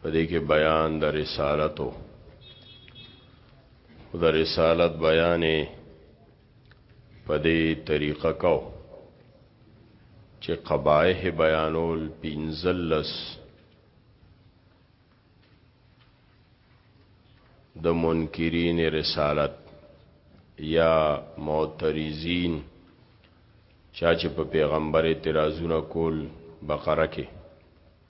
په دې کې بیان د رسالت او د رسالت بیانې په دې طریقه کو چې قبایح بیانول پینزلس د منکرین رسالت یا معترضین چا چې په پیغمبر اعتراضونه کول بقره کې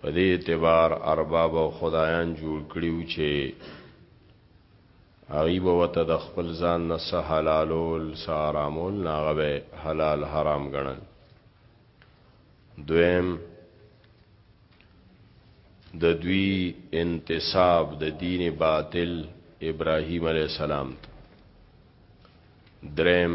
په دې اعتبار ارباب او خدایان جوړ کړیو چې هغه به وته د خپل ځان نه سه حلالول سه حرامول ناغه به حلال حرام ګڼل دویم د دوی انتصاب د دین باطل ابراهیم علی السلام دریم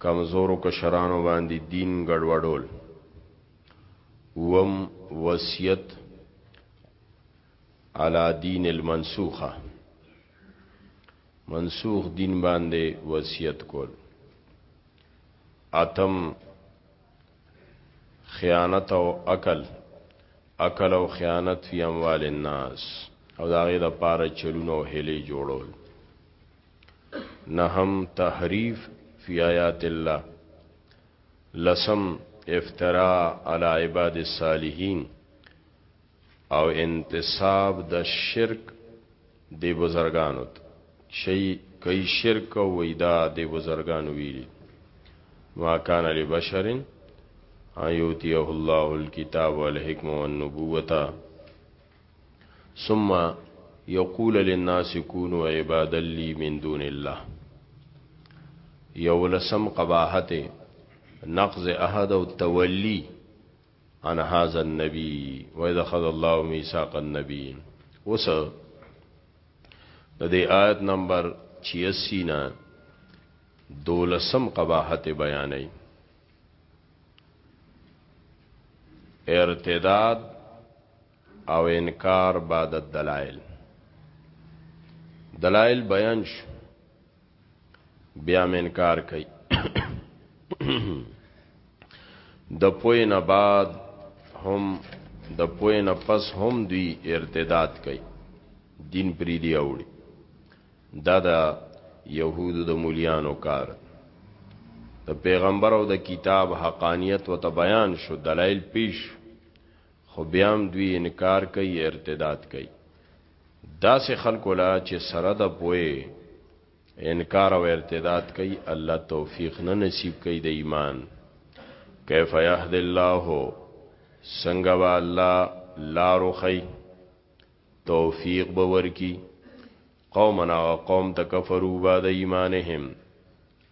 کمزورو کشرانو باندی دین ګډوډول اووم وصیت علی دین المنسوخه منسوخ دین باندې وصیت کول اتم خیانت او عقل عقل او خیانت فی اموال الناس او داغه د پاره چلونه او هلي جوړول نهم، تحریف فی آیات الله لسم، افتراء علی عباد الصالحین او انتساب د شرک دی بزرګانو ته چی کئی شرک وی دا دی بزرګانو ویلی ما کان لبشر ان یوتیه الله الكتاب والحکم والنبوتا ثم يقول للناس كونوا عبادا لي من دون الله یولسم قباحت نقض احد او تولی عن هذا النبي واذا خذ الله ميثاق النبي اوس د دې آیت نمبر 86 نه دولسم قباحت بیانې ارتداد او انکار بعد الدلائل دلائل بیان شو بیا من انکار کوي د پوی نه بعد هم د پوی نه پس هم دوی ارتداد کوي دین پری دی اوړي دا د یهودو د مولیانو کار د پیغمبر او د کتاب حقانیت و ته بیان شو دلایل پیش خو بیا هم دوی انکار کوي ارتداد کوي دا سه خلق لا چې سره د پوي انکار او ارتداد کوي الله توفیق نه نصیب کوي د ایمان کیف یهد الله څنګه با الله لارو خی توفیق به ورکی قوم نا قوم ته کفرو بعد ایمانهم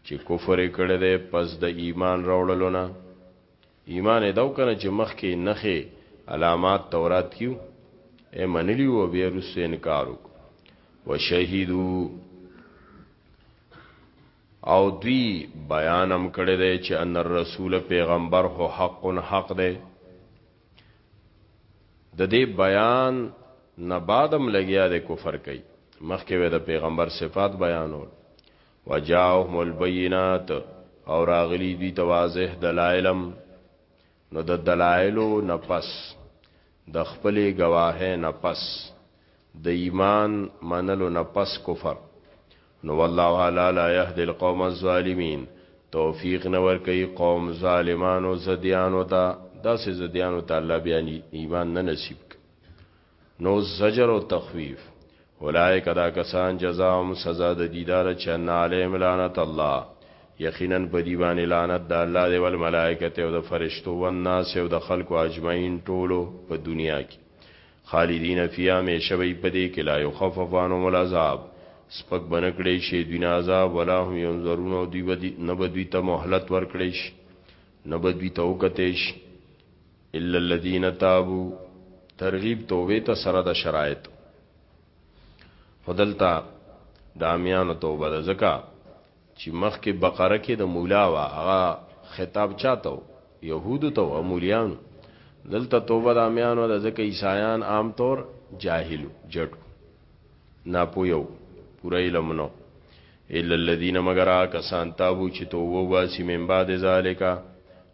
چې کفر کړه دې پس د ایمان راوړلو نه ایمان داو کنه چې مخ کې نخې علامات تورات کیو اے منلی و بیا رس انکار وک وشهیدو او دوی بیانم کړه دې چې ان الرسول پیغمبر هو حق حق دې د دې بیان نه بعدم لګیا د کفر کوي مخکې وې د پیغمبر صفات بیانول وجاءهم البینات او راغلی دوی ته واضح دلایلم نو د دلایلو نه پس د خپلې گواهه نه پس د ایمان منلو نه پس کفر نو والله تعالی لا یهدی القوم الظالمین توفیق نه ورکوي قوم ظالمانو ضدیانو ته داسې ضدیانو ته الله بیا ایمان نه نصیب کوي نو زجر او تخویف اولائک دا کسان جزاهم سزا د دیدار چن علیم لعنت الله یقینا په دی باندې لعنت د الله دی ول ملائکه او د فرشتو او الناس او د خلکو اجمعین ټولو په دنیا کې خالدین فیها همیشه به په دې کې لا یخفف عنهم العذاب سپک بنکړې شي دوی نه عذاب ولا هم ينظرون او دوی بدی نه بدوی ته مهلت ورکړې شي نه بدوی ته وکته شي الا الذين تابوا ترغیب توبه ته سره د شرایط خدلتا دامیانو توبه ده زکه چی مخکی بقره کی د مولا وه هغه خطاب چاته وو یهودو ته وو او مولیانو دلته توبه د امیانو ده ځکه عیسایان عام طور جاهل وو جټ وو ناپوه وو پوره علم نه وو الا الذین مګر هغه کسان تابو چی توبه وباسی من بعد ذالک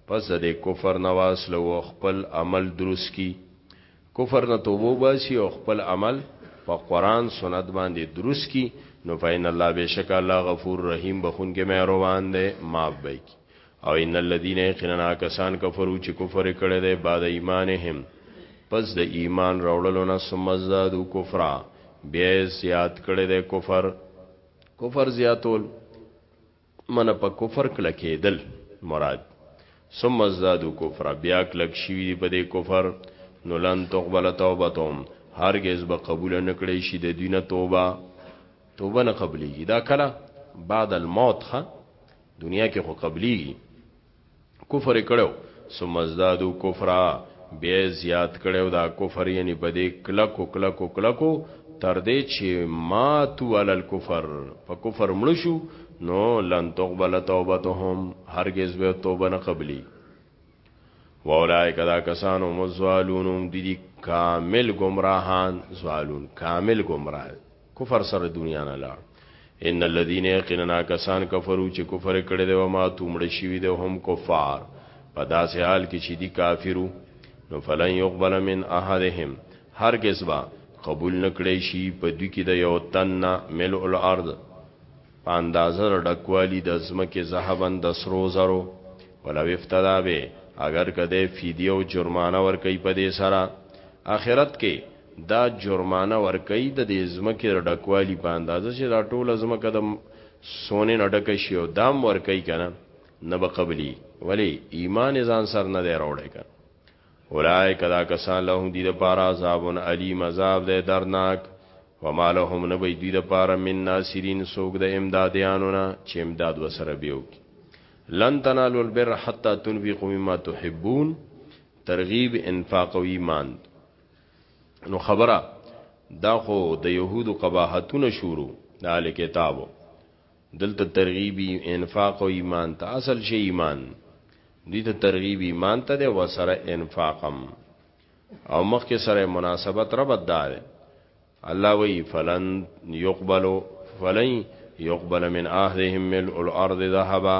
پس د دې کفر نه واصلو خپل عمل درست کی کفر نه توبه وباسي او خپل عمل په قرآن سنت باندې درست کړي نو فإن الله بېشکه الله غفور رحیم بخښونکی مهربان دی معاف به یې کړي او ان الذين يقينا هغه کسان کفرو چې کفر یې کړی دی بعد ایمانهم پس د ایمان راوړلو نه ثم ازدادوا کفرا بیا یې زیات کړی دی کفر کفر زیاتول منه په کفر کلکیدل مراد ثم ازدادو کفرا بیا کلک شوی دی په دې کفر نو لن تقبل توبتهم هرگز به قبول نکړی شي د دوی نه توبه توبه نه قبليږي دا کله بعد الموت خه دنیا کې خو قبليږي کفر یې کړی وو، ثم ازدادو کفرا، بیا یې زیات کړی وو دا کفر، یعنی په دې کلکو کلکو کلکو تر دې چي ماتو علی الکفر، په کفر مړه شو، نو لن تقبل توبتهم، هرګز به توبه نه قبلیږي. واولئک دا کسان هم الضالون هم دوی دي کامل ګمراهان، ضالون کامل ګمراه. کفر سره دنیا نه لاړ ان الذين يقيننا کسان کفرو چې کفر کړي دی او ما تومړ شي وي د هم کفار په داسې حال کې چې دي کافرو نو فلن يقبل من احدهم هرگز با قبول نکړي شي په دوی کې د یو تن ملء الارض په اندازه د ډکوالي د ځمکې ذهبا د سرو زرو ولو افتدا به اگر که دی فدیه او جرمانه ورکوي په دې سره آخرت کې دا جرمانه ورکوي د دې ځمکې د ډکوالي په اندازه چې دا ټوله ځمکه د سونې نه ډکه شي او دام ورکوي که نه نه به قبلي ولی ایمان ځان سر نه دی راوړی که اولئک دا کسان لهم دی دپاره عذاب علیم عذاب دی دردناک وما لهم نه بی دوی دپاره من ناصرین سوک د امدادیانو نه چې امداد وسره به وکي لن تنالوا البر حتى تنفقوا مما تحبون ترغیب انفاق او ایمان نو خبره دا خو د يهودو قباحتونه شروع د اهل کتابو دلته ترغیب انفاق او ایمان ته اصل شی ایمان دي ته ترغیب ایمان ته ده وسره انفاقم او مخکې سره مناسبت ربط دار الله وی فلن يقبلوا فلن يقبل من اهلهم ملء الارض ذهبا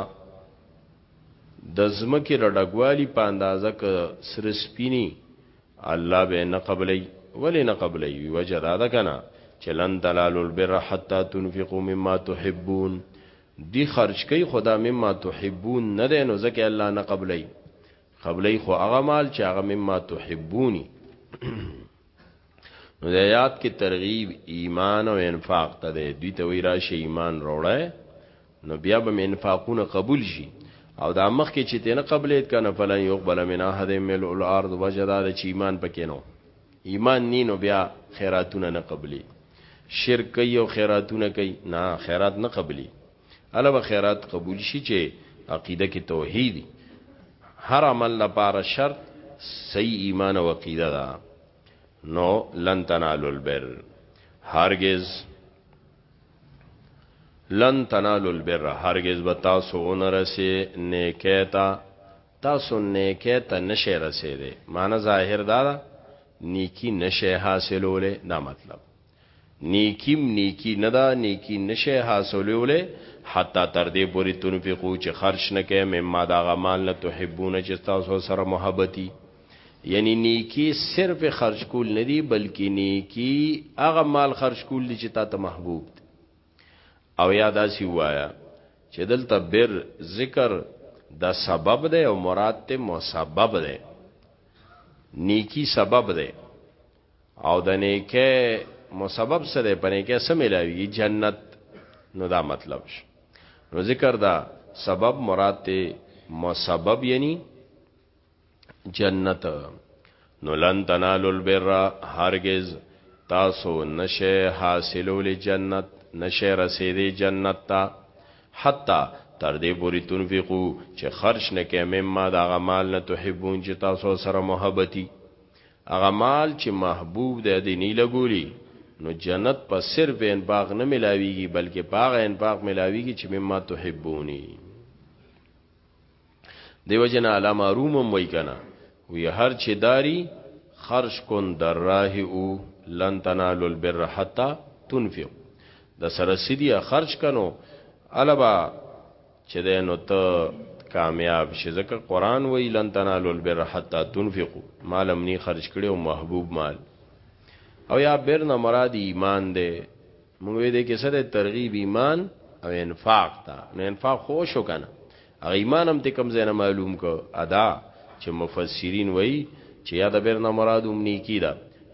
د زمکه لډګوالی په اندازه ک سر سپینی الله به نه قبلی ولی نه قبلی وی وجه دا ده کنه چې لن دلال البر حتا تنفقوا مما تحبون دی خرج کوي خدا مما تحبون نه ده نو ځکه الله نه قبلی قبلی خو هغه مال چې هغه مما تحبونی نو د آیات کې ترغیب ایمان او انفاق ته دی دوی ته وی راشه ایمان وروړی نو بیا به انفاقونه قبول شي او دا مخ کې چې تنه قبلید کنه فلن یقبل من احد ملء الارض وجدا د چې ایمان پکې نو ایمان نینو بیا خیراتونه نه قبلی شرک کوي او خیراتونه کوي نه خیرات نه قبلی علاوه خیرات قبول شي چې عقیده کې توحیدی هر عمل لپاره شرط صحیح ایمان او عقیده ده نو لن تنالو البر هرگز لن تنالو البر هرگز به تاسو اون رسی نیکی تا تاسو نیکی تا نشه رسی دی معنی ظاهر دادا نیکی نشه حاصلو لی دا مطلب نیکیم نیکی ندا نیکی نشه حاصلو لی حتی تر دې پوری تنفقو چې خرج نه کې مما دا غمال نه تحبون چې تاسو سره محبتي یعنی نیکی صرف خرج کول ندی بلکی نیکی هغه مال خرج کول دی چې تا ته محبوب دی او یا داسی وایا چې دلته بر ذکر دا سبب دی او مراد ته مسبب دی نیکی سبب دی او د نیکه مسبب سره پنه کې سم ملاوي جنت نو دا مطلب شو نو ذکر دا سبب مراد ته مسبب یعنی جنت نو لن تنالو البر هرگز تاسو نشه حاصلول جنت نشه رسیدې جنت تا حتی تر دې پوری تنفقو چې خرج نه کې مما دا غمال نه تحبون چې تاسو سره محبتي غمال چې محبوب دې دې نه لګولي نو جنت په صرف انفاق نه ملاويږي بلکې پاغه انفاق ملاويږي چې مما تحبوني دیو جن علامه روم هم وای کنه وی هر چې داری خرج کن در راه او لن تنالو البر حتا تنفق د سره سیدی خرج کنو البا چې دینو ته کامیاب شې ځکه قران وی لن تنالو البر حتا تنفقو مال امنی خرج کړي او محبوب مال او یا بر نه مراد ایمان دی مونږ وې دې کې سره ترغیب ایمان او انفاق تا نو انفاق خو شو کنه هغه ایمان هم ته کم زنه معلوم کو ادا چې مفسرین وای چې یا د بیرنا مراد هم نیکی ده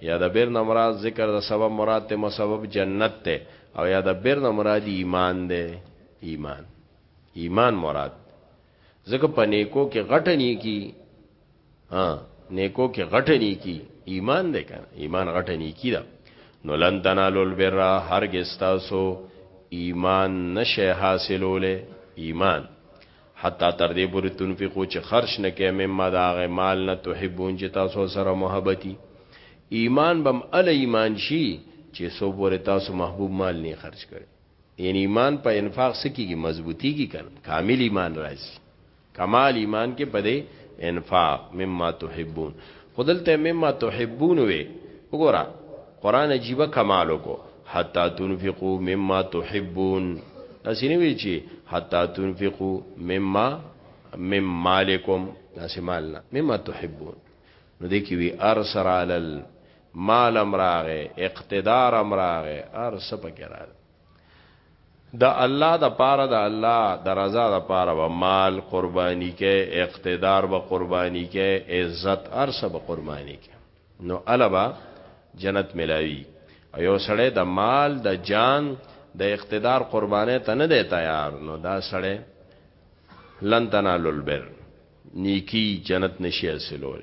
یا د بیرنا مراد ذکر د سبب مراد ته مسبب جنت ته او یا د بیرنا مراد ایمان ده ایمان ایمان مراد ځکه په نیکو کې غټه نیکی ها نیکو کې غټه نیکی ایمان دی کنه ایمان غټه نیکی ده نو لن تنالو البر هرگز تاسو ایمان نشه حاصلوله ایمان حتا تر دې پورې تنفقو چې خرج نه کې مما دا غ مال نه تحبون چې تاسو سره محبتي ایمان بم ال ایمان شي چې سو پورې تاسو محبوب مال نه خرج کړي یعنی ایمان په انفاق سکیږي مضبوطیږي کنه کامل ایمان راځي کمال ایمان کې پدې انفاق مما تحبون خودلته مما تحبون وي وګوره قران عجیب کمال کو حتا تنفقوا مما تحبون اسینه وی چی حتا تنفقوا مما مم مالکم داسې مال نه مما تحبون نو دې کې وی ارسر علی مال هم راغې اقتدار هم راغې هر څه پکې راغې د الله د پاره د الله د رضا د پاره و مال قرباني کې اقتدار به قرباني کې عزت ارسه به قرباني کې نو البا جنت ملاوي ایو سړی د مال د جان د اقتدار قربانه ته نه دی تیار نو دا سړی لن تنالو البر نیکی جنت نشي حاصلول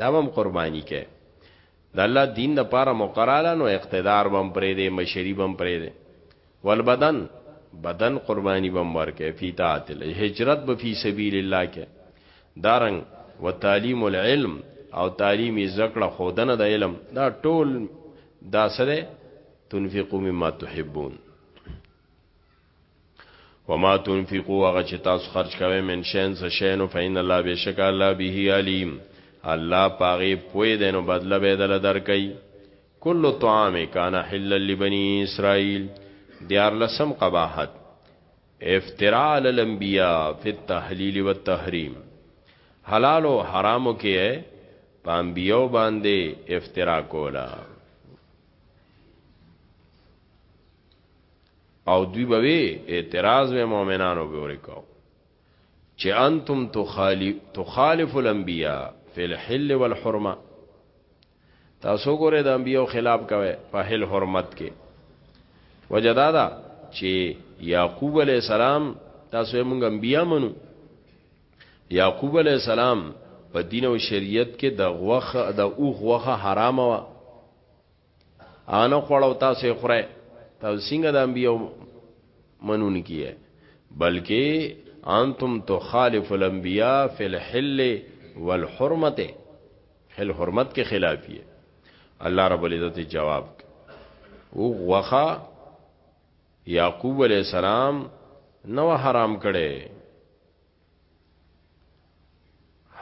دا هم قرباني کې د الله دین د پاره مقراله نو اقتدار بم پرې دی مشری بم پرې دی والبدن بدن قربانی بم ورکه فی طاعت الله هجرت به فی سبیل الله کې دارنګ وتعلیم العلم او تعلیم زکړه خودنه د علم دا ټول دا سره تنفقوا مما تحبون وما تنفقوا هغه چې تاسو خرج کوئ من شین څه شینو فین الله بشک الله به علیم الله پاغه پوی دینو بدله بدله درکې کل طعام کان حل لبنی اسرائیل دیار لسم قباحت افتراء علی الانبیاء فی التحلیل والتحریم حلال او حرامو کې پام بیو باندې افترا کولا او دوی به اعتراض به مؤمنانو به ورکاو چې انتم تخالف تخالف الانبیاء فی الحل والحرمه تاسو ګوره د انبیو خلاف کوي په حل حرمت کې وجدادا چې یعقوب علی السلام تاسو یې مونږ انبیا منو یعقوب علی السلام په دین او شریعت کې د غوخه د اوخ وخه حرامه وا انا خوړو تاسو خره تاسو څنګه د انبیو منون کیه بلکې انتم تخالف الانبیاء فی الحل والحرمت حل حرمت کې خلافیه الله رب العزت جواب او غوخه یعقوب علیہ السلام نو حرام کړي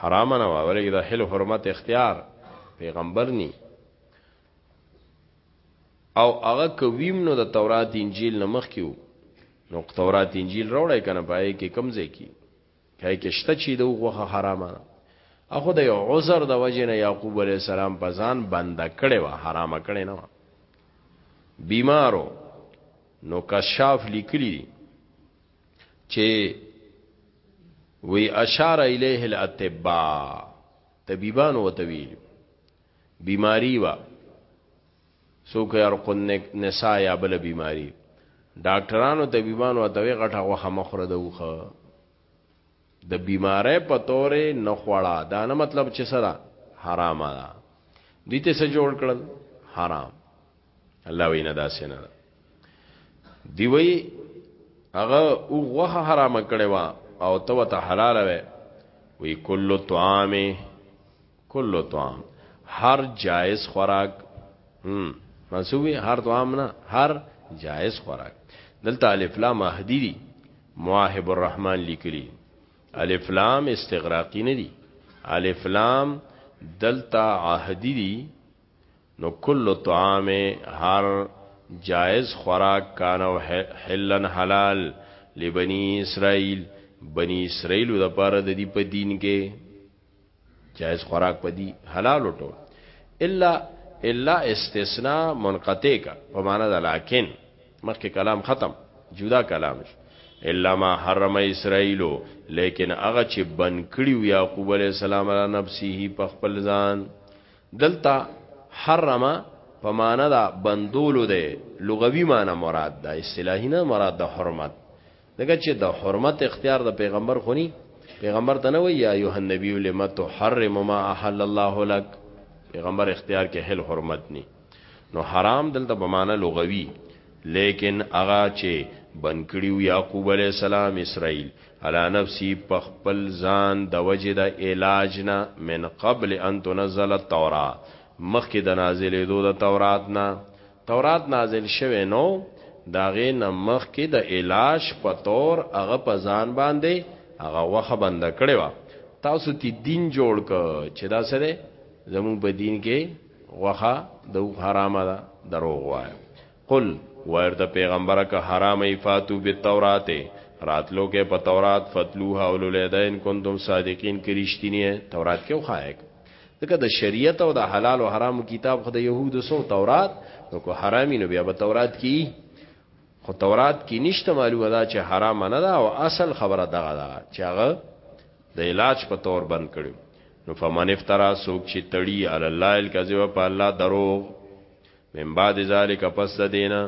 حرام نه وره د حل حرمت اختیار پیغمبر ني او هغه کویم نو د تورات انجیل نه مخ کیو نو تورات انجیل راوړی کنه پای کې کم ځای کی کای کې شته چې د غوخه حرامه ده اخو د یو عذر د وجه نه یعقوب علی السلام په ځان بند کړي و حرامه کړي نه بیمارو نو کشاف لیکلی چې وی اشار الیه الاطباء طبيبان وته ویل بیماری وا سوک یار قن نساء یا بل بیماری ډاکټرانو طبيبانو ته وی غټه غوخه مخره دوخه د بیمارۍ په تور نه خوړه دا نه مطلب چې سره حرام ده دې ته څه جوړ کړل حرام الله وینا دا سینه دی وی هغه او غوه حرام کړي وا او تو ته حلال وي وی کل طعام کل طعام هر جائز خوراک هم منصوبی هر طعام نه هر جائز خوراک دلته الف لام احدی دی مواهب الرحمن لیکلی الف لام استغراقی نه دی الف لام دلته احدی دی نو کل طعام هر جائز خوراک کانو حلن حلال لبنی اسرائیل بنی اسرائیل د پاره د دې په دین کې جائز خوراک په دي حلال ټول الا الا استثناء منقطع کا په معنا د لکن مخکې کلام ختم جدا کلام شو الا ما حرم اسرائیلو لیکن هغه چې بن کړیو یعقوب علی السلام علی نفسه په خپل ځان دلته حرم په معنا دا بندولو ده لغوي معنا مراد ده اصطلاحي نه مراد ده حرمت دغه چې د حرمت اختیار د پیغمبر خونی پیغمبر ته نه وی یا ایه النبی لم تحرم ما احل الله لك پیغمبر اختیار کې هل حرمت ني نو حرام دلته په معنی لغوي لیکن اغا چې بنکړیو یعقوب علی السلام اسرائیل علی نفسی پخپل ځان د وجه د علاج نه من قبل ان تنزل التوراۃ مخکې د نازلې دو د تورات نه تورات نازل شوی نو داغه نه مخ کې د علاج په تور هغه په ځان باندې هغه وخه بند کړي وا تاسو تی دین جوړ ک چې دا سره زمون په دین کې وخه د حرامه ده دروغ وای قل ورته پیغمبره که حرامه فاتو به تورات راتلو کې په تورات فتلوها اولولیدین کنتم صادقین کرشتینی تورات کې وخایک ځکه د شریعت او د حلال او حرام کتاب خو د يهودو سو تورات نو کو حرامي نو بیا به تورات کی خو تورات کې نشته معلومه ده چې حرام نه ده او اصل خبره دغه ده چې هغه د علاج په تور بند کړو نو فمن افترا سوک چې تړي علی الله الکذب په الله دروغ من بعد ذالک پس د دینه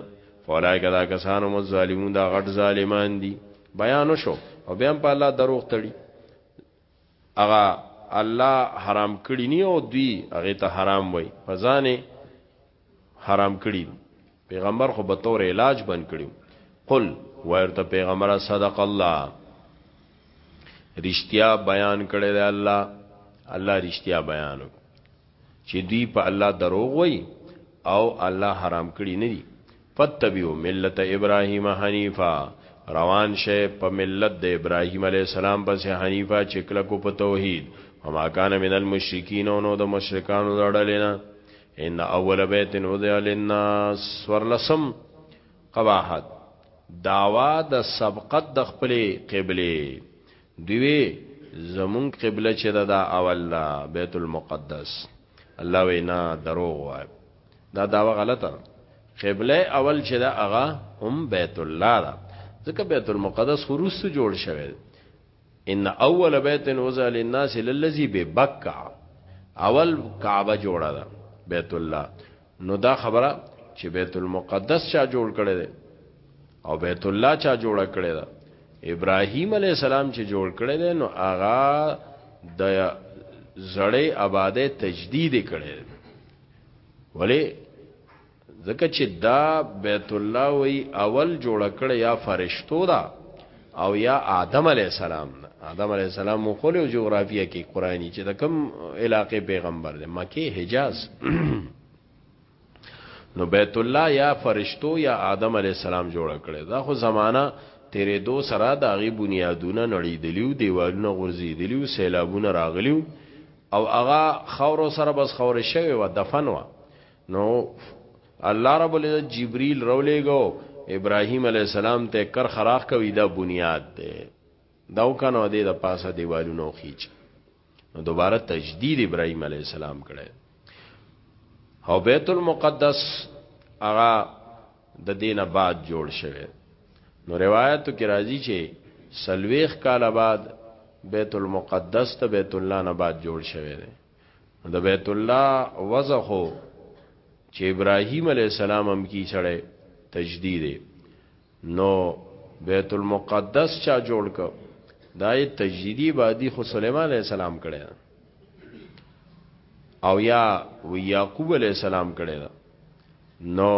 فولای کدا کسانو مو ظالمون دا غټ ظالمان دي بیان شو او بیا په الله دروغ تړي هغه الله حرام کړي ني او دوی هغه ته حرام وای په ځانه حرام کړي پیغمبر خو به تور علاج بند کړي قل ورته پیغمبر صدق الله رشتیا بیان کړی دی الله الله رشتیا بیان چې دوی په الله دروغ وای او الله حرام کړی نه دي فتبعوا ملت ابراهیم حنیفا روان شه په ملت د ابراهیم علی السلام پس حنیفا چې کله کو په توحید وما کان من المشرکین او نو د مشرکانو دړلینا ان اول بیت وضع للناس ورلسم قواحت داوا د سبقت د خپل قبله دی وی زمونږ قبله چې دا اول دا بیت المقدس الله وینا دروغ وای دا داوا غلطه قبله اول چې دا هغه هم بیت الله دا ځکه بیت المقدس خروس جوړ شوی ان اول بیت وزع للناس للذي ببکع اول کعبه جوړه ده بیت الله نو دا خبره چې بیت المقدس چا جوړ کړی دی او بیت الله چا جوړ کړی ده ابراهیم علی السلام چې جوړ کړی دی نو هغه د زړې آباده تجدید کړي ولی ځکه چې دا بیت الله وی اول جوړ کړي یا فرشتو دا او یا آدم علی السلام آدم علی السلام مو خو له جغرافیه کې قرآنی چې د کوم علاقې پیغمبر دی مکه حجاز نو بیت الله یا فرشتو یا آدم علی السلام جوړ کړي دا خو زمانہ تیرې دو سره د هغه بنیادونه نړی دلیو دیوالونه غورځي دلیو سیلابونه راغلیو او هغه خور سره بس خور شوی و دفن و نو الله رب العزت جبريل رولېګو ابراهيم عليه السلام ته کر خراخ کوي دا بنياد دی دا وکنه دې د پاسه دیوالونو خيچ نو دوباره تجدید ابراهيم عليه السلام کړي او بیت المقدس هغه د دینه بعد جوړ شوه نو روایتو کې راځي چې سلويخ کال بعد بیت المقدس ته بیت الله نه بعد جوړ شوه د بیت الله وضع خو چې ابراهیم علی السلام هم کی سره تجدید نو بیت المقدس چا جوړ ک دای تجدیدی بادی خو سليمان علی السلام کړي او یا و یعقوب علی السلام کړي نو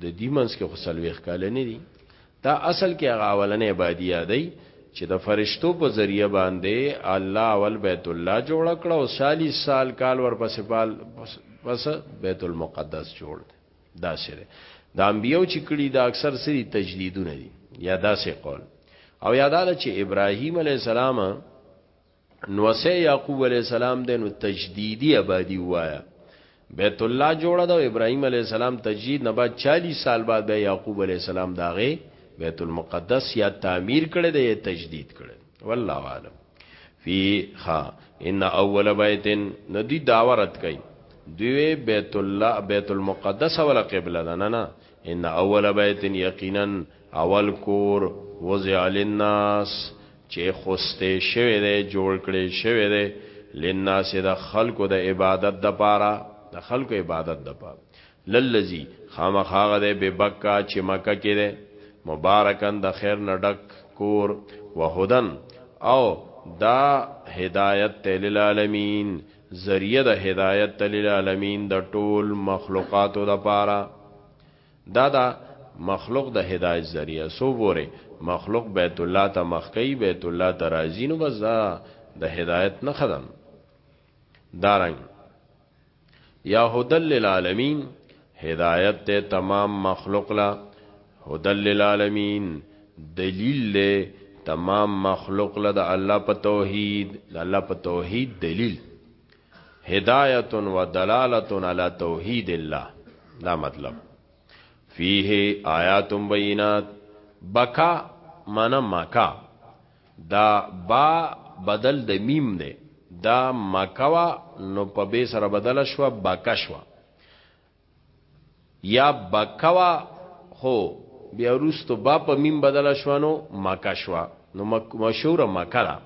د دې منځ کې خو سلويخ کال نه دي دا اصل کې هغه اولنې ابادي یادوي چې د فرشتو په ذریعه باندې الله اول بیت الله جوړ کړ او 40 سال کال ورپسې پال پس بیت المقدس جوړ دا سره د انبیو چې کړي دا اکثر سری تجدیدونه دي یا داسې قول او یاداله چې ابراهیم علی السلام نو سه یعقوب علی السلام د نو تجدیدی آبادی وایا بیت الله جوړه د ابراهیم علی السلام تجدید نه بعد 40 سال بعد به یعقوب علی السلام داغه بیت المقدس یا تعمیر کړي دی تجدید کړي والله عالم فی خا ان اول بیت ندی داورت کئ دوی بیت الله بیت المقدس ولا قبله نه نه ان اول بیت یقینا اول کور وضع للناس چه خوسته شوه ده جوړ کړی شوه ده للناس د خلکو د عبادت د پاره د خلکو عبادت د پاره للذي خامخاغه ده به بکا چې مکه کې ده مبارکان د خیر نډک کور وهدن او دا هدایت تل العالمین ذریعہ د هدایت تل العالمین د ټول مخلوقاتو د پاره دا ده مخلوق د هدایت ذریعه څه وګورئ مخلوق بیت الله ته مخ کوي بیت الله ته راځي نو بس دا د هدایت نښه ده نو دارنګ یا هدل للعالمین هدایت ته تمام مخلوق لا هدل للعالمین دلیل له تمام مخلوق له د الله په توحید د الله په توحید دلیل هدایت و دلالت علی توحید الله دا مطلب فیه آیات بینات بکا مانا مکا دا با بدل د میم دی دا مکوا نو په به سره بدل شو بکا شو یا بکوا خو بیا روستو با په میم بدل شو نو مکا شو نو مشهور مکا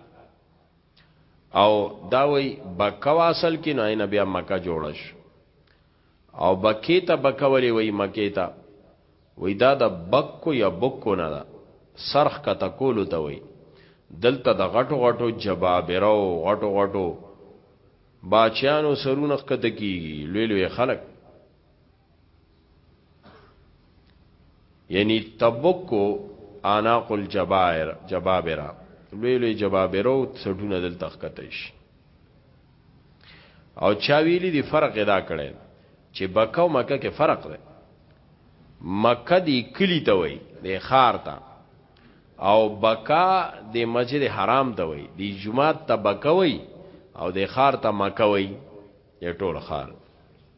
او دا وی بکه وا اصل کې نو عین بیا مکه جوړ شو او بکې ته بکولې وی مکې ته وی دا د بکو یا بکو نه ده سرخ کته کولو ته وی دلته د غټو غټو جبابرو غټو غټو باچیانو سرونه کته کیږي لوی لوی خلک یعنی تبکو آناق الجبائر جبابرا لوی لوی جبابرو سټونه دل تخکتش او چا ویلی دی فرق ادا کړي چې بکه او مکه کې فرق دی مکه دی کلی ته وای دی خار ته او بکا د مسجد حرام ته وای دی جمعه ته بکوي او د خار ته مکوي یا ټول خار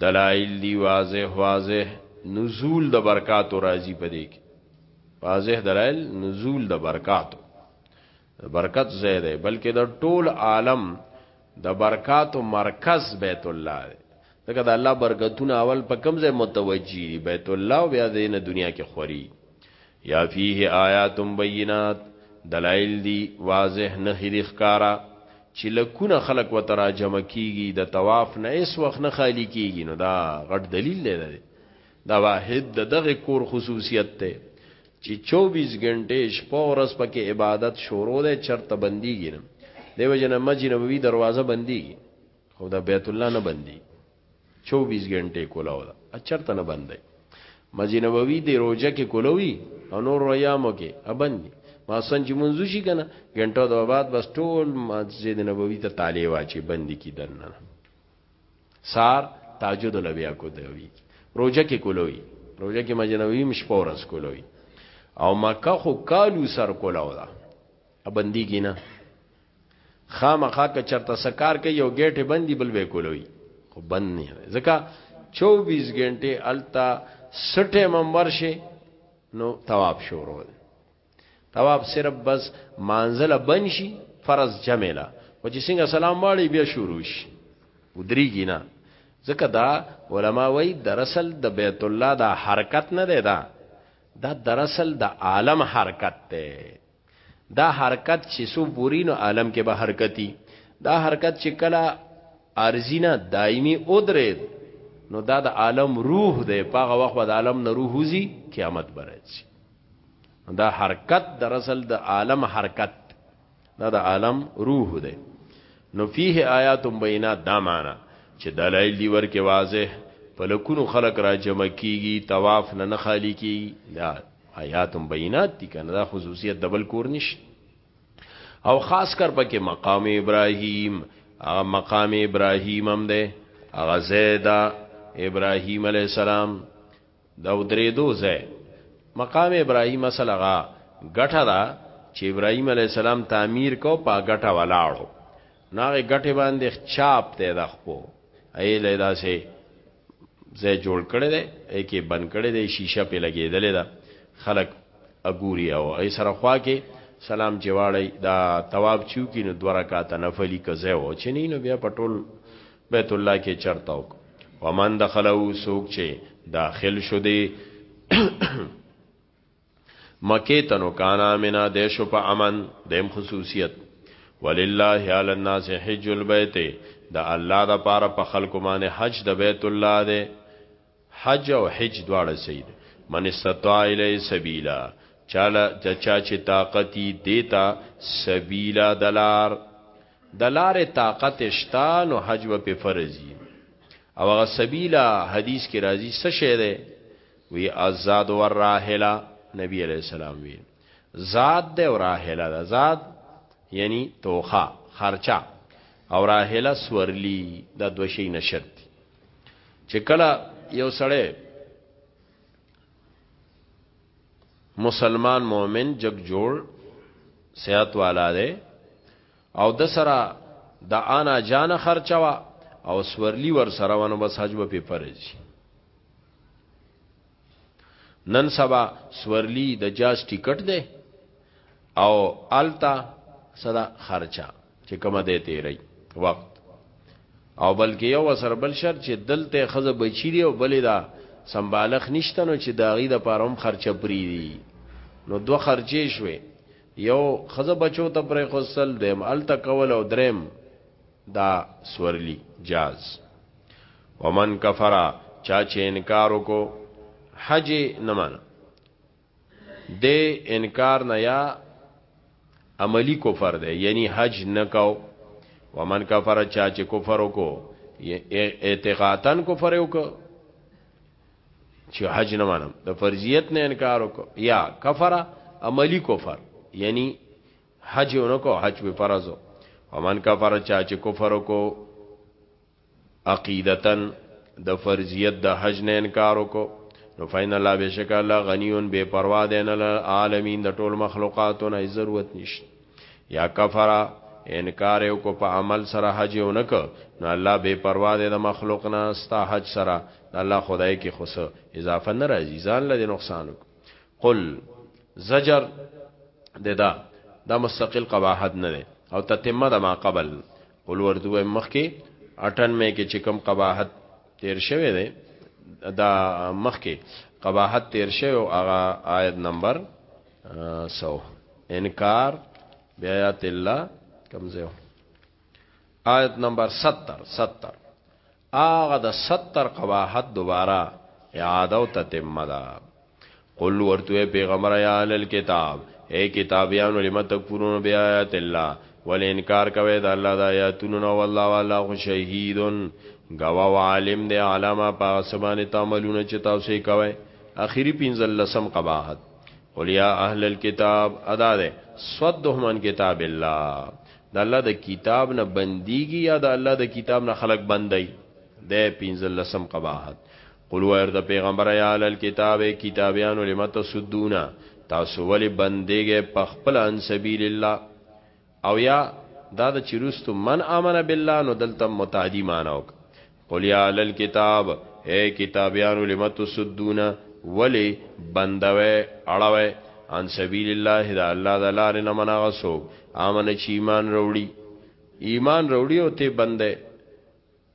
دلائل دی واضح واضح نزول د برکاتو راضی پدې کې واضح دلائل نزول د برکاتو برکت زید دی بلکې د ټول عالم د برکاتو مرکز بیت الله دی دغه د الله برکتونه اول په کم ځای متوجي بیت الله او بیا د دنیا کې خوري یا فیه آیات بینات دلائل دی واضح نښی دی ښکاره چې لکونه خلق و ترا جمع کیږي د طواف نه اس وخت نه خالی کیږي نو دا غټ دلیل دی دی دا واحد د دغه کور خصوصیت ته چې 24 غنټه شپه ورځ پکې عبادت شروع ده چرته بنديږي نه دیو جن مسجد نبوي دروازه بنديږي خو دا بیت الله نه بندي چوبیس ګنټه کولاو ده اچرته نه بندي مسجد نبوي دی روزه کې کولوي او نور ایامو کې ابندي ما سن چې منځو شي کنه ګنټه د بعد بس ټول مسجد نبوي ته تالی واچي بندي کی دنه سار تاجد لبیا کو دوي روزه کې کولوي روزه کې مسجد نبوي مش پورس کولوي او مکه خو کالو سر کولاو ده بنديږي نه خامخا که چرته سکار کوي یو ګیټه بندي بل به کولوي خو بند نه ځکه 24 غنټه التا سټه منور شي نو ثواب شروع دی ثواب صرف بس مانزله بنشي فرض جمله او چې څنګه سلام واړي بیا شروع شي ودریږي نه ځکه دا علما وایي دراصل د بیت الله دا حرکت نه دی دا دا دراصل د عالم حرکت دی دا حرکت چې سو بوري نو عالم کې به حرکتي دا حرکت چې کله ارزینا دایمي او درې نو دا د عالم روح دی پاغه وخت به د عالم نه روح وزي قیامت برځي دا حرکت د رسل د عالم حرکت دا د عالم روح دی نو فيه آیات بینات دا معنا چې دلایل دی ورکه واضح په لکونو خلق را جمع کیږي طواف نه نه خالی کیږي آیات بینات دي کنه دا خصوصیت دبل کور نشته او خاص کر پکې مقام ابراهیم هغه مقام ابراهیم هم ده هغه زیدا ابراهیم علی السلام دا درې دو زه مقام ابراهیم اصل هغه غټه ده چې ابراهیم علی السلام تعمیر کو پا غټه ولاړو ناغه ګټه باندې چاپ ته د خپو ای له داسې زه جوړ کړی دی ای کې بند کړی دی شیشه په لګېدلې ده خلک اګوري او ای سره خوا کې سلام جواړی دا تواب چیو کې نو دوه رکعات نفلی کزه و چې نه نو بیا پټول بیت الله کې چرته وک ومن دخلو سوک چې داخل شو دی مکې ته نو کان امنا دی شو په امن دیم خصوصیت ولله علی الناس حج البیت د الله د پاره په خلکو باندې حج د بیت الله دی حج او حج دواړه سید من استطاع الی سبیلا چاله چا چې طاقتی دیتا سبیلا دلار دلار طاقت شتا نو حج و په فرضی او هغه سبیلا حدیث کې راځي څه شه ده وی الزاد والراحله نبی علیہ السلام وی زاد ده او راحله ده زاد یعنی توخه خرچه او راحله سورلی دا دو شی نشد دی چې کله یو سړی مسلمان مومن جگ جوړ صحت والا ده او ده سره د آنا جانه خرچه وه او سورلی ور سره ونه بس حج به په پرځي نن سبا سورلی د جاز ټیکټ دی او التا صدا خرچا چې کومه دی تیری وخت او بلکې یو وسر بل شر چې دلته خزه بچی دی او بلې دا سمبالخ نشته نو چې داغي د پاروم خرچه پری دی نو دو خرچې شوي یو ښځه بچو ته پرېښوستل، دویم هلته کول او درېیم دا سورلي، جاز. ومن کفر، چا چې انکار وکړو، حج یې نه منه، دې انکار نه یا عملی کفر دی یعنی حج نه کو، ومن کفر، چا چې کفر وکړو، اعتقاداً کفر یې وکړو، چې حج نه منم د فرضیت نه انکار وکړ یا کفر عملی کفر یعنی حج نه کو حج به فرض ومن کفر چا چې کفر کو عقیدتن د فرضیت د حج نه انکار وکړ نو فین الله بشک الله غنیون بے پروا دی نه عالمین د ټول مخلوقاتو نه ضرورت نشته یا کفر انکار یو کو په عمل سره حج یو نک نو الله بے پروا دی د مخلوق نه ستا حج سره د الله خدای کی خو سه اضافه نه راځي ځان له نقصان قل زجر ددا دا مستقل قباحت نه ده او تتمه ده ما قبل قل ورته وای مخکي 98 کې چې کوم قباحت تیر شوی دی دا مخکي قباحت تیر شوی او هغه آیت نمبر سو انکار بیات الله کمزه آیت نمبر 70 70 آغا د 70 قواحت دوباره اعاده او تتمه ده قل ورته پیغمبر یا ال کتاب اے کتابیان لم تکفرون بیاات الله ول انکار کوي د الله د آیاتونو نو والله والا خو شهیدن غوا عالم دی علامه پاسبان تعملون چې تاسو کوي اخیری پنځل لسم قباحت قل یا اهل الكتاب ادا ده صدهم عن کتاب الله د الله د کتاب نه بنديږي یا د الله د کتاب نه خلق بندي د 15 لسم قباحت قل ور د پیغمبر یا ال کتاب کتابیان لمت سدونا تاسو ولی بندګه پخپل ان سبیل الله او یا دا د چې روستو من آمن بالله نو دلته متعدی معنی وک قل یا اهل الكتاب اے کتابیانو لم تصدون ولی بندوي اړوي ان سبیل الله دا الله د لارې نه منغه سوګ امن چې ایمان وروړي ایمان وروړي او ته بندې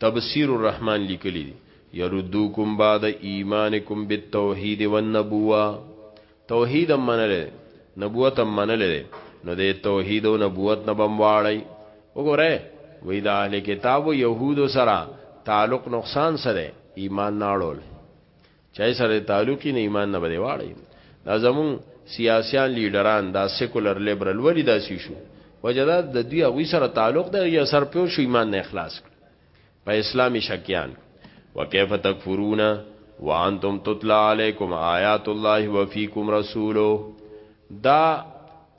تبصیر الرحمن لیکلی دی یردوکم بعد ایمانکم بالتوحید والنبوه توحید منله نبوت منله نو د توحید او نبوت نه بم واړی وګوره وی د اهل کتاب او يهودو سره تعلق نقصان سره ایمان ناړول چای سره تعلقی نه ایمان نه بده واړی دا زمون سیاسيان لیډران دا سیکولر لیبرل ولی داسي شو وجدا د دوی هغه سره تعلق دی یا سر په شو ایمان نه اخلاص کړ په اسلامي شکیان وکيف تکفرون وانتم تطلع علیکم آیات الله وفیکم رسوله دا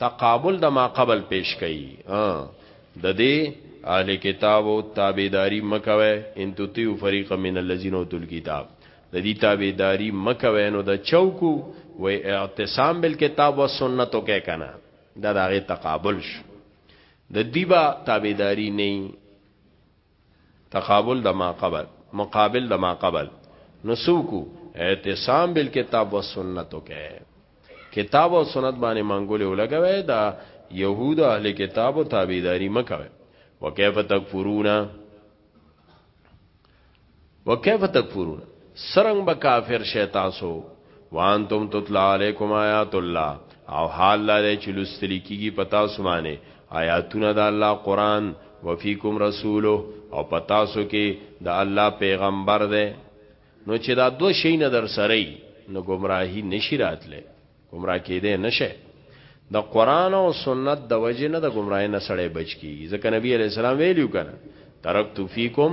تقابل د ما قبل پیش کړي د دې اهل کتاب او تابعداري مکوي ان تطيعوا فريقا من الذين اوتل کتاب د دی تابعداری مکوی نو د چوکو وی اعتصام بالکتاب والسنت وکه کنه دا داغه تقابل شو د دیبا تابعداری نه تقابل د ما قبل مقابل د ما قبل نو سوکو اعتصام بالکتاب والسنت وکه کتاب او سنت باندې منګولې ولګوي دا يهود اهل کتاب او تابعداري مکوي وکيف تکفرون وکيف تکفرون سرنګ به کافر شي تاسو وانتم تطلع علیکم آیات الله او حال لاره چې لستل کیږي پتا سمانه آیاتونه د الله قران وفیکم رسوله او پتا سو کې د الله پیغمبر ده نو چې دا دو شی نه در سره نو گمراهی نشی راتله گمراه کېدې نشه د قران او سنت د وجې نه د گمراهی نه سړې بچ کیږي ځکه نبی علی السلام ویلو کنه ترکت فیکم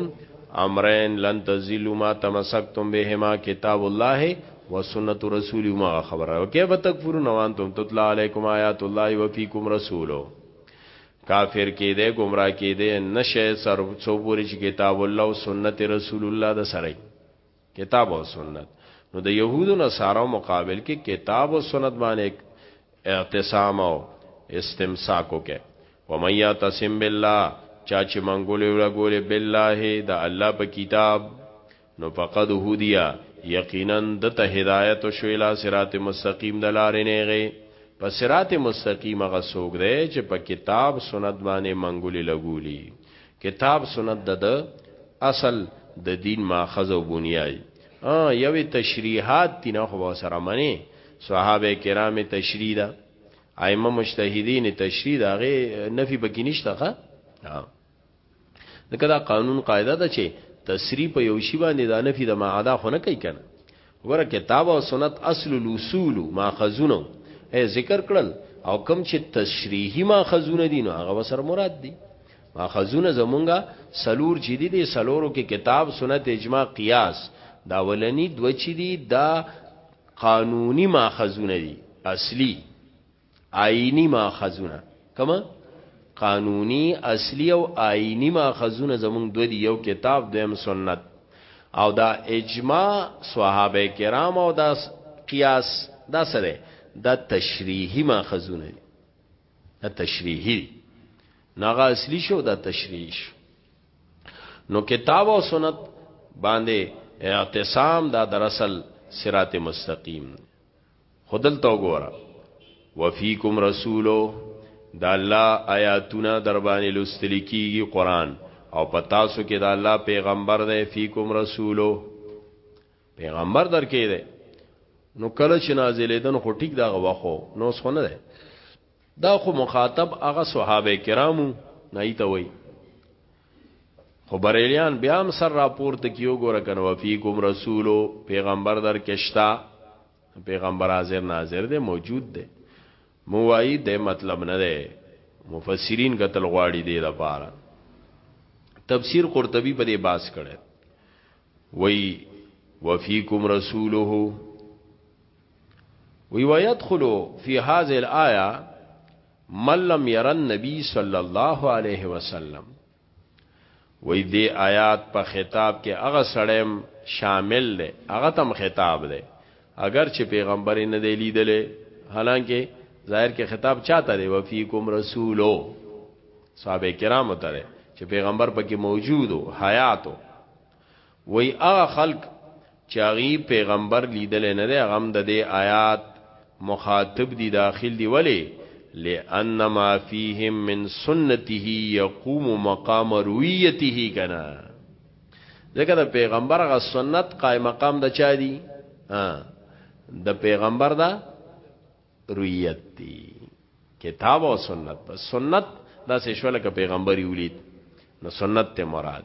امرین لن تزلوا ما تمسکتم بهما کتاب الله و سنت رسول ما خبره کیف تکفرون وانتم تطلع علیکم آیات الله و فیکم رسولو کافر کې دې گمراه کې دې نشه سر څو پوری چې کتاب الله او سنت رسول الله د سره کتاب او سنت نو د يهودو نصارو مقابل کې کتاب او سنت باندې اعتصام او استمساک وکي ومن يعتصم بالله چا چې منګولې ورګولې بالله د الله په کتاب نو فقد هودیا یقینا د ته هدایت شو اله صراط مستقیم د لارې نه غي په صراط مستقیم هغه سوګ دی چې په کتاب سنت باندې منګولې لګولي کتاب سنت د ده اصل د دین ماخذ او بنیای ا یوې تشریحات تینا خو سره منی صحابه کرام تشریح ده ائمه مجتهدین تشریح ده غي نفي بګی نشته ښا دغه قانون قاعده ده چې تسری په یو شی باندې د نفي د معاده خو نه کوي کنه ګوره کتاب او سنت اصل الاصول ماخذونه ای ذکر کړل او کم چې تشریحي ماخذونه دي نو هغه وسر مراد دي ماخذونه زمونږه سلور چې دي دي سلورو کې کتاب سنت اجماع قیاس دا ولنی دو چې دي دا قانوني ماخذونه دي اصلي آئینی ماخذونه کوم قانونی اصلی او آئینی ماخذونه زمونږ دو دی یو کتاب دویم سنت او دا اجماع صحابه کرام او دا قیاس دا سره دا تشریحی ماخذونه دی دا تشریحی دی ناغه اصلی شو دا تشریح شو نو کتاب او سنت باندې اعتصام دا در اصل صراط مستقیم دی خدل تو ګورا وفیکم رسولو دا الله آیاتونه در باندې لوستل کیږي قران او پتا سو کې دا الله پیغمبر دی فیکم رسولو پیغمبر در کې دی نو کله چې نازلې دن خو ټیک دا غوخو نو څونه دی دا خو مخاطب هغه صحابه کرام وو نه ایته وای خو بریلیان بیا هم سر راپورته کیو ګوره کنه وفیکم رسولو پیغمبر در کشتا پیغمبر حاضر ناظر دی موجود دی موای د مطلب نه دی مفسرین قتل غواړي دی د پاره تفسیر قرطبی په دې باس کړي وای وفیکم رسوله وی ويدخل فی هذه الايه من لم ير النبي صلی الله علیه وسلم وی دی آیات په خطاب کې هغه سړیم شامل دی هغه تم خطاب دی اگر چې پیغمبر نه دی لیدلې حالانکه ظاهر کې خطاب چاته دی وفیکم رسولو صحابه کرام ته چې پیغمبر پکې موجود او حیات وایي هغه خلک چې هغوی پیغمبر لیدلی نه دی هغه هم ددې آیات مخاطب دي، داخل دي، ولې؟ لأن ما فیهم من سنته یقوم مقام رویته کنه ځکه د پیغمبر هغه سنت قائم مقام د چا دي؟ د پیغمبر دا رویت دي کتاب او سنت په سنت دا سه شو لکه پیغمبري ولید نو سنت ته مراد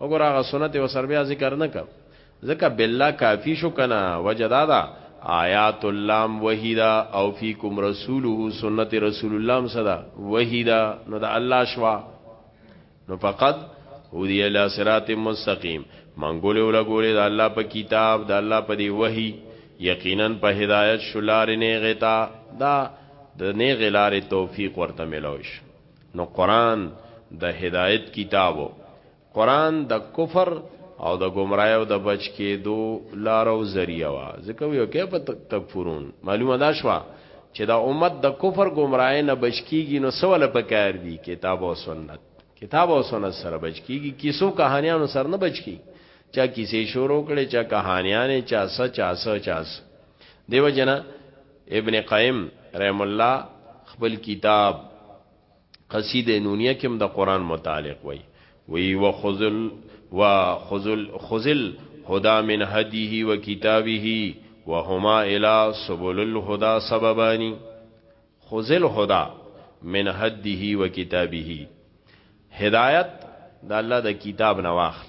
وګوره هغه سنت و سر بیا ذکر نه کړ ځکه بالله کافی شو کنه وجدا دا آیات اللام وحیدا او فیکم رسوله سنت رسول الله صدا وحیدا نو دا الله شوا نو فقط هودی الی صراط مستقیم منګول ولا ګولې دا الله په کتاب دا الله په دی وحی یقینا په هدایت شلار نه غتا دا د نه غلار توفیق ورته ملوش نو قرآن د هدایت کتاب او قرآن د کفر او د گمراهی او د بچ کېدو لار او ذریعہ وا ځکه ویو کې په تکفورون معلومه دا شوا چې دا امت د کفر گمراهی نه بچ کیږي نو سوال پکار دي کتاب او سنت کتاب او سنت سره بچ کیږي کیسو کہانیانو سره نه بچ کی چا کیسې شروع کړي چا کہانیانې چا سچ چا سچ دیو جنا ابن قیم رحمه الله خپل کتاب قصیده نونیه کې هم د قرآن متعلق وایي وی وخذل وخذل خذل هدا من هدیه و کتابه وهما الى سبل الهدى سببانی خذل هدا من هدیه و کتابه هدایت د الله د کتاب نواخل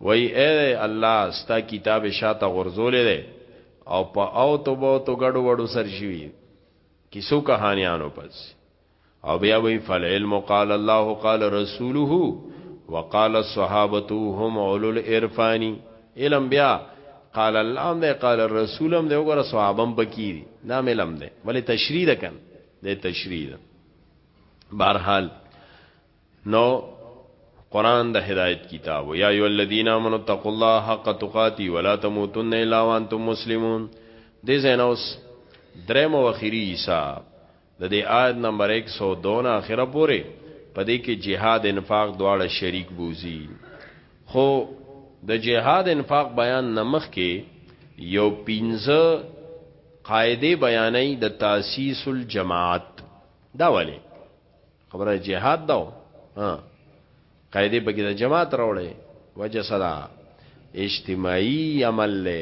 وای اې الله ستا کتاب شاته غرزولې ده او په او تو بو تو ګډو وډو سر شوی کیسو کہانیانو پس او بیا وی فالعلم قال الله قال رسوله وقال الصحابه هم اولو الارفان علم بیا قال الله هم ده قال الرسول هم ده وګوره صحابه هم بکی دي دا علم ده ولی تشریح ده کن ده تشریح ده بهرحال نو قران د هدایت کتاب یا ایو الذین آمنوا اتقوا الله حق تقاتی ولا تموتن الا وانتم مسلمون دې زینوس درې مو اخیری عیسی د دې آیت نمبر 102 نه اخره پورې پدې کې جهاد انفاق دواړه شریک بوزي خو د جهاد انفاق بیان نمخ کې یو پینځه قاعده بیانې د تاسیس الجماعت دا ولی خبره جهاد دا ها قاعده بګی د جماعت راوړې وجه صدا اجتماعي عمل له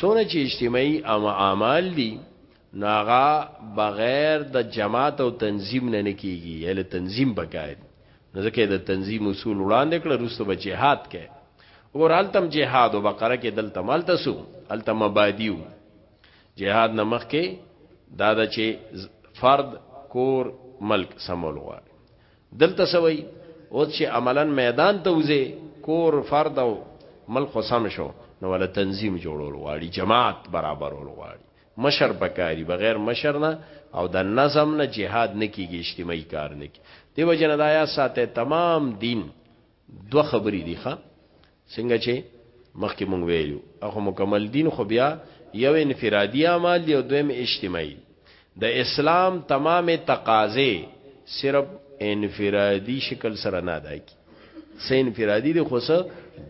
سونه چې اجتماعي اعمال دي ناغا بغیر د جماعت او تنظیم نه نکیږي یله تنظیم بکای نو ځکه د تنظیم اصول وړاندې کړ روسته به جهاد کې اور التم جهاد او بقره کې دلته مالتسو التم مبادیو جهاد نه مخکې دا ده چې فرد کور ملک سمول غواړي دلته سوي اوس چې عملا میدان ته وځي کور فرد او ملک خو سم شو نو ول تنظیم جوړول غواړي جماعت برابرول غواړي مشر پکاري بغیر مشر نه او د نظم نه جهاد نه کیږي اجتماعي کار نه کی دیو جن دایا ساته تمام دین دوه خبرې دي ښا څنګه چې مخکې مونږ ویلو اخو مکمل دین خو بیا یو انفرادي اعمال دی او دویم اجتماعي د اسلام تمام تقاضې صرف انفرادي شکل سره نه ادا کی سه انفرادي دی خو سه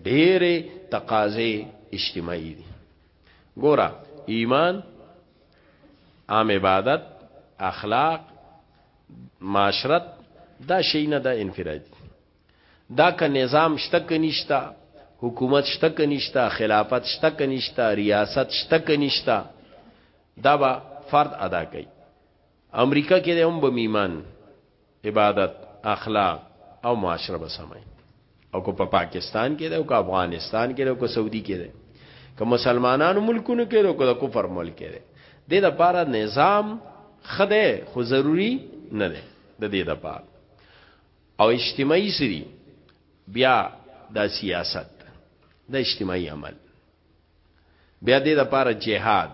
ډېر تقاضې اجتماعي دي ګوره ایمان عام عبادت اخلاق معاشرت دا شي نه دا انفرادي دا که نظام شته که نشته حکومت شته که نشته خلافت شته که نشته ریاست شته که نشته دا به فرد ادا کوي امریکا کې هم به میمان عبادت اخلاق او معاشره به سمای او کو په پا پاکستان کې ده او کو افغانستان کې ده او کو سعودي کې ده که مسلمانانو ملکونو کې ده او کو د کفر ملک کې ده د دې لپاره نظام خده خو ضروری نه ده د دې لپاره او اجتماعي سری بیا دا سیاست د اجتماعي عمل بیا دې د پاره جهاد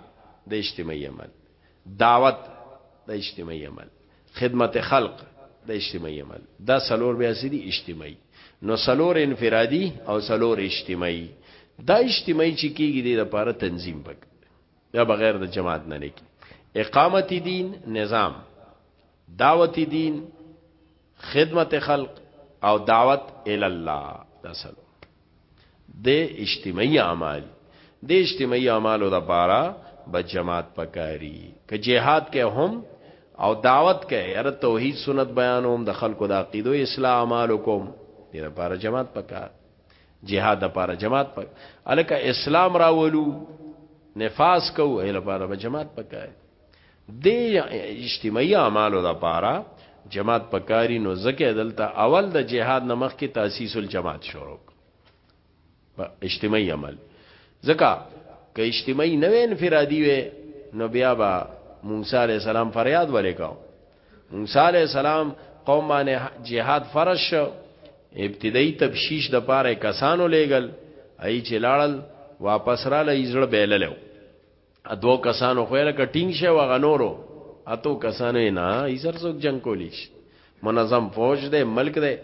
د اجتماعي عمل دعوت د اجتماعي عمل خدمت خلق د اجتماعي عمل دا سلور بیا سری اجتماعي نو سلور انفرادي او سلور اجتماعي دا اجتماعي چې کیږي د لپاره تنظیم پک دا بغیر د جماعت نه لکی اقامت دین نظام دعوت دین خدمت خلق او دعوت ال الله دا سلو د اجتماعي اعمال د اجتماعي اعمالو د بارا به جماعت پکاري که جهاد کې هم او دعوت کې هر توحید سنت بیانوم د خلکو د عقیدو اصلاح اعمال کوم د لپاره جماعت پکار جهاد لپاره جماعت پک الکه اسلام راولو نفاس کو هله لپاره به جماعت پکای د اجتماعي اعمالو د پاره جماعت پکاري نو زکه دلته اول د جهاد نمخ کې تاسیس الجماعت شروع په اجتماعي عمل زکه که اجتماعي نه انفرادي وي نو بیا با موسی عليه السلام فریاد ولیکاو موسی عليه السلام قوم باندې جهاد فرض شو ابتدایي تبشیش د پاره کسانو لېګل ای چې لاړل واپس را لې زړه بیللو ادو کسانو خو لکه ټینګ شه وغنورو اتو کسانو نه ای سر څوک جنگ کولی شي منظم فوج دی ملک دی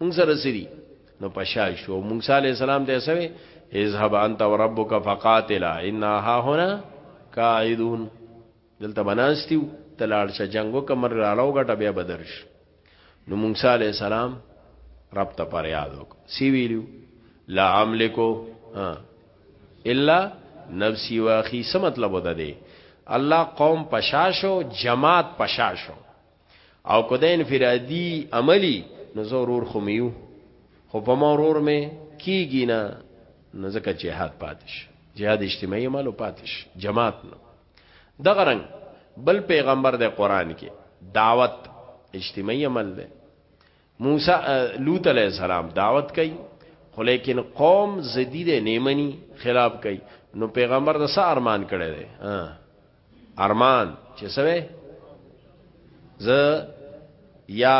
مونږ سره سری نو پشا شو موسی علی السلام ته سوي اذهب انت وربك فقاتلا ان ها هنا قاعدون دلته بناستیو تلاړ شه جنگو کمر راړو غټه بیا بدرش نو موسی علی السلام رب ته پر یاد وک سی ویلو لا املکو الا نفسی واخی څه مطلب ودا دی الله قوم پشاشو جماعت پشاشو او کده انفرادی عملی نو ضرور خمیو خو په مورور می کیږي نه نو ځکه جهاد پاتش جهاد اجتماعي مالو پاتش جماعت نو دغه رنګ بل پیغمبر د قران کې دعوت اجتماعي عمل دی موسی لوط علیہ السلام دعوت کوي خو لیکن قوم زدی دی نیمنی خلاف کوي نو پیغمبر د سه ارمان کړی دی ارمان چې سوي ز یا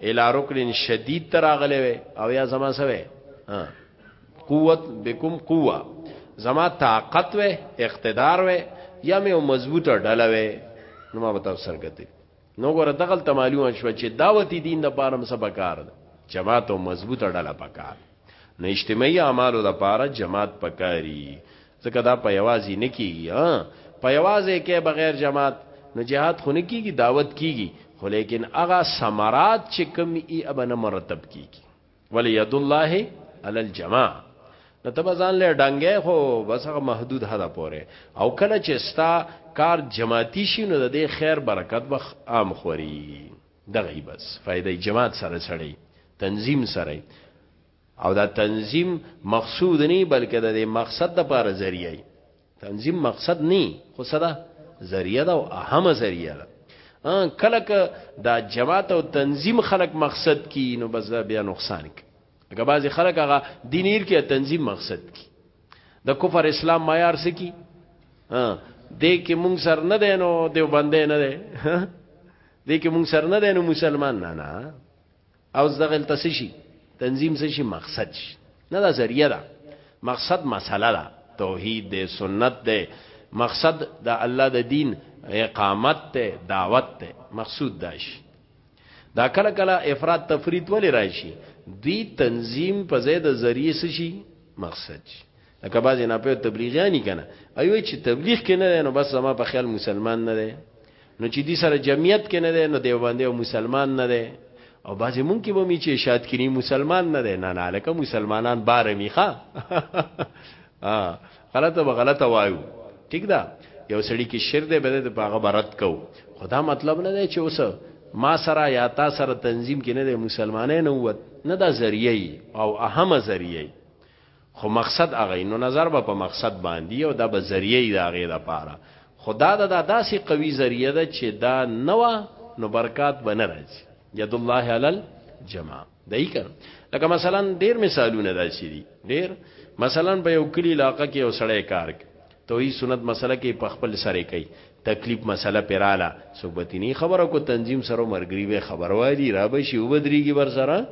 الی رکن شدید تراغلی وي او یا زما سوي قوت بكم قوه زما طاقت و اقتدار و یا مې مضبوطه ډله و نو ما به تاسو سره کتل نو ګوره دغل ته معلومه شو چې دعوتي دین د پاره مې سبکار ده جماعت او مضبوطه ډله پکار نو اجتماعي اعمالو د پاره جماعت پکاري ځکه دا په یوازې نه کیږي ها په یوازې کې بغیر جماعت نو جهاد خو نه کیږي دعوت کیږي خو لیکن هغه ثمرات چې کم ای ابنه مرتب کیږي ولی ید الله علی الجماعه نو ته ځان له ډنګې خو بس هغه محدود حدا پوره او کله چې ستا کار جماعتي شي نو د دې خیر برکت به عام خوري دغه بس فائدې جماعت سره سړی تنظیم سره او دا تنظیم مقصود نه بلکې د مقصد د پاره ذریعہ تنظیم مقصد نی خو صدا ذریعہ دا او اهمه ذریعہ ده کله که دا جماعت او تنظیم خلق مقصد کی نو بس دا بیا نقصان کی اګه باز خلق هغه دینیر کی تنظیم مقصد کی د کفر اسلام معیار سکی ها دې کې مونږ سر نه دینو دیو باندې نه دی دې کې مونږ سر نه دینو مسلمان نه نه او زغل تسشي تنظیم څه شي مقصد شي نه دا ذریعہ ده مقصد مسله ده توحید ده سنت ده مقصد د الله د دین اقامت ته دعوت ته مقصود داش دا کله کله افراد تفرید ولې راشي دی تنظیم په زید ذریعہ شي مقصد شي لکه بعضی نه په تبلیغیانی کنه ایو چې تبلیغ کې نه دی نو بس زما په خیال مسلمان نه دی نو چې دې سره جمعیت کې نه دی نو دی باندې مسلمان نه دی او بعضی مونږ کې به می چې شاد کړي مسلمان نه دی نه نه لکه مسلمانان بار میخه ها غلطه به غلطه وایو ٹھیک ده یو سړی کې شر دی به د پاغه برت کو خدا مطلب نه دی چې اوس ما سره یا تا سره تنظیم کې نه دی مسلمانانه ووت نه دا ذریعہ او اهمه ذریعہ خو مقصد هغه وي نو نظر به په مقصد باندي وي او دا به ذريعه وي د هغې د پاره خو دا د دا داسي قوي ذريعه ده چي دا نه وه نو برکات به نه راځي ید الله علی الجمع دای کنه لکه مثلا ډیر مثالونه داسي دي ډیر مثلا په یو کلی علاقه کې یو سړی کار کوي توحید سنت مسله کی په خپل سر کی تکلیف مسله پی راله څوک به تینی خبره کو تنظیم سره مرګری به خبر والی را به شی وبدریږي ور سره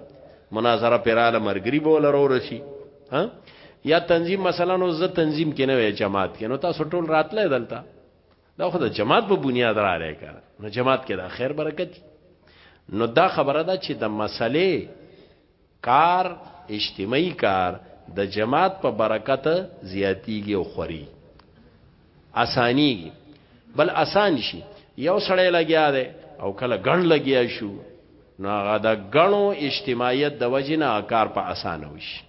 مناظره پی راله مرګری به ولر ورسی ها یا تنظیم مثلا نو زه تنظیم کې نه وای جماعت کې نو تاسو ټول راتلې دلته دا خو د جماعت په بنیاد را لای کار نو جماعت کې دا خیر برکت نو دا خبره ده چې د مسلې کار، اجتماعي کار د جماعت په برکت زیاتیږي او خوري اسانیږي بل اسان شي یو سړی لګیا دی او کله ګڼ لګیا شو نو هغه د ګڼو اجتماعیت د وجې نه کار په اسانه وشي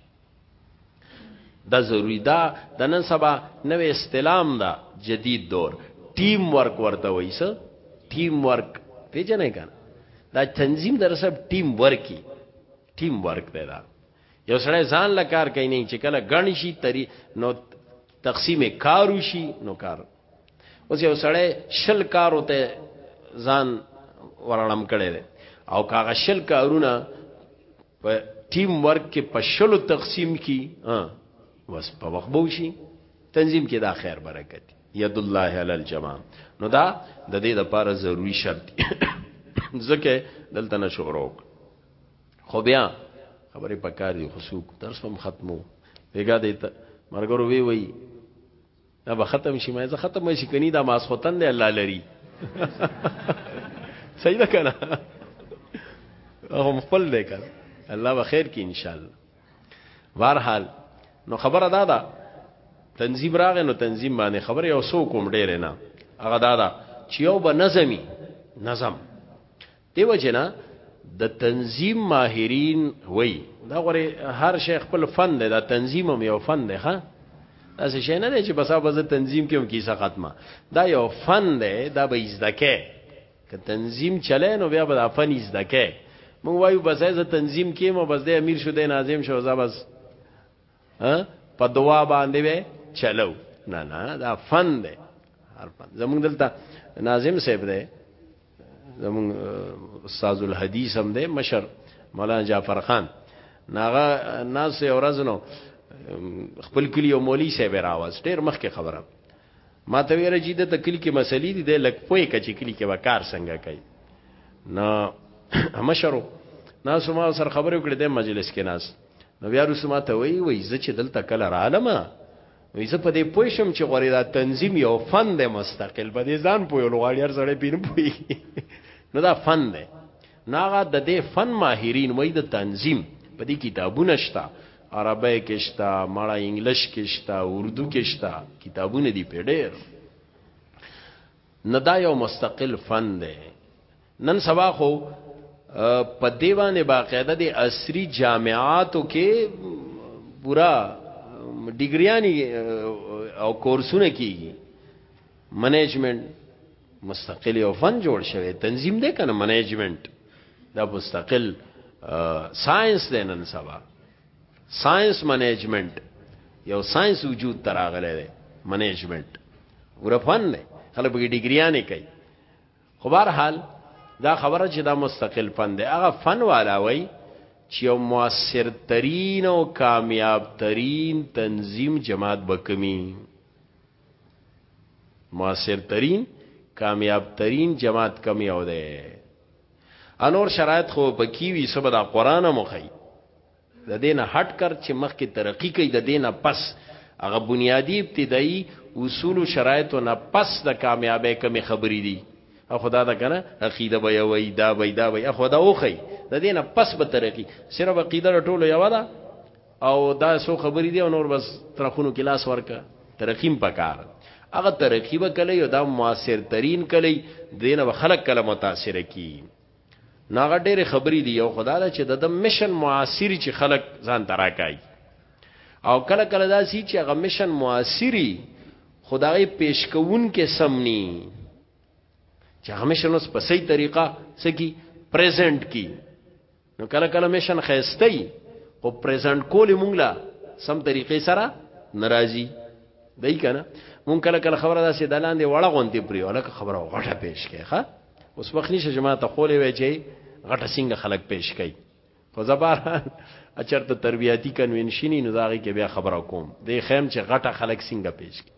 دا ضروری دا د نن سبا نوې استلام دا جدید دور ټیم ورک ورته وایي څه ټیم ورک پیژنې کنه دا تنظیم در سب ټیم ورکی ټیم ورک دی دا یو سړی ځان له کار کوي نه چې کله غن شي تری نو تقسیم کار وشي نو کار اوس یو سړی شل کار وته ځان ورړم کړي او کاغه شل کارونه په ټیم ورک کې په شلو تقسیم کی ها وس په وخت بو شي تنظیم کې دا خیر برکت ید الله علی الجماع نو دا د دې لپاره ضروری شرط ځکه دلته نه شروع خو بیا خبرې پکار دي خصوص درس هم ختمو بیګا دې مرګرو وی وی دا به ختم شي مې زه ختم شي کني دا ماسختن دی الله لري صحیح ده کنه هم خپل دی کنه الله به خیر کې ان شاء الله بهرحال نو خبره دا ده تنظیم راغې نو تنظیم باندې خبره یو سو کوم ډیر نه هغه دا ده چې یو به نظمی نظم دیو جنا د تنظیم ماهرین وای دا غوري هر شیخ خپل فن دی دا تنظیم هم یو فن دی ښا داسې شي نه دی چې بسا بس تنظیم کوم کیسه ختمه دا یو فن دی دا به ازدکه که تنظیم چلای نو بیا به فن ازدکه مونږ وایو بس زه تنظیم کیم او بس د امیر شو د ناظم شو زه بس په دوا باندې وې چلو نه نه دا فن دی هر فن زمونږ دلته ناظم صاحب دی زمونږ استاد الحدیث هم دی مشر مولانا جعفر خان ناغه ناس اورزنو خپل کلی او مولوی صاحب راواز ډیر مخکې خبره ما ته ویره چې د کلی کې مسلې دي د لک پوي کچې کلی کې وکار څنګه کوي نو مشرو ناس ما سره خبرې وکړې د مجلس کې ناس نو بیا روسو ما ته وی وی زه چې دلته کله رالم وی زه په دې پوه شم چې غوړې دا تنظیم یو فن دی مستقل په دې ځان پوه لغواړي هر سړی پین پوي نو دا فن دی نو هغه د دې فن ماهرین وای د تنظیم په دې کتابونه شته عربی کې شته مړه انګلیش کې شته اردو کې شته کتابونه دی په ډېر نه دا یو مستقل فن دی نن سبا خو په دیوانه باقاعده د عصري جامعاتو کې پورا ډیګریانی او کورسونه کیږي منیجمنت مستقل یو فن جوړ شوی تنظیم دی کنه منیجمنت دا مستقل ساينس دی نن سبا ساينس منیجمنت یو ساينس وجود تر اغله دی منیجمنت ور فن نه خلک به ډیګریانه کوي خو بهر حال دا خبره چې دا مستقل فن دی هغه فن والا وای چې یو موثر ترين او کامیاب ترين تنظیم جماعت بکمی موثر ترين کامیاب ترين جماعت کمی او ده انور شرایط خو پکې وي سبا د قران مخې د دینه هټ کر چې مخکې ترقی کوي د دینه پس هغه بنیادی ابتدایي اصول او شرایط او نه پس د کامیابی کمی خبرې دي خدا دا کنه عقیده به وي دا به دا به خدا اوخی د دینه پس به ترقی صرف عقیده ټولو یو ده او دا سو خبرې دی او نور بس ترخونو کې لاس ورکه ترقیم پکار هغه ترقی به کله یو دا موثر ترين کله دینه به خلق کله متاثر کی ناغه ډېر خبرې دی یو خدا دا چې د مشن معاصر چې خلق ځان تراکای او کله کله دا سی چې هغه مشن معاصری خدای پیش کوون کې سمنی چې هغه مشن اوس په صحیح طریقه سکی پریزنٹ کی نو کله کله میشن خیسته خو پریزنټ کول مونږ لا سم طریقې سره ناراضي دی کنه مونږ کله کله خبره داسې دلاندې وړه غونډې پری ولکه خبره غټه پیش کړي ښا اوس وخت نشه جماعت خولې وای چې غټه څنګه خلک پیش کړي خو زبر اچرته تربیاتی کنونشنی نو داغي کې بیا خبره کوم د خیم چې غټه خلک څنګه پیش کړي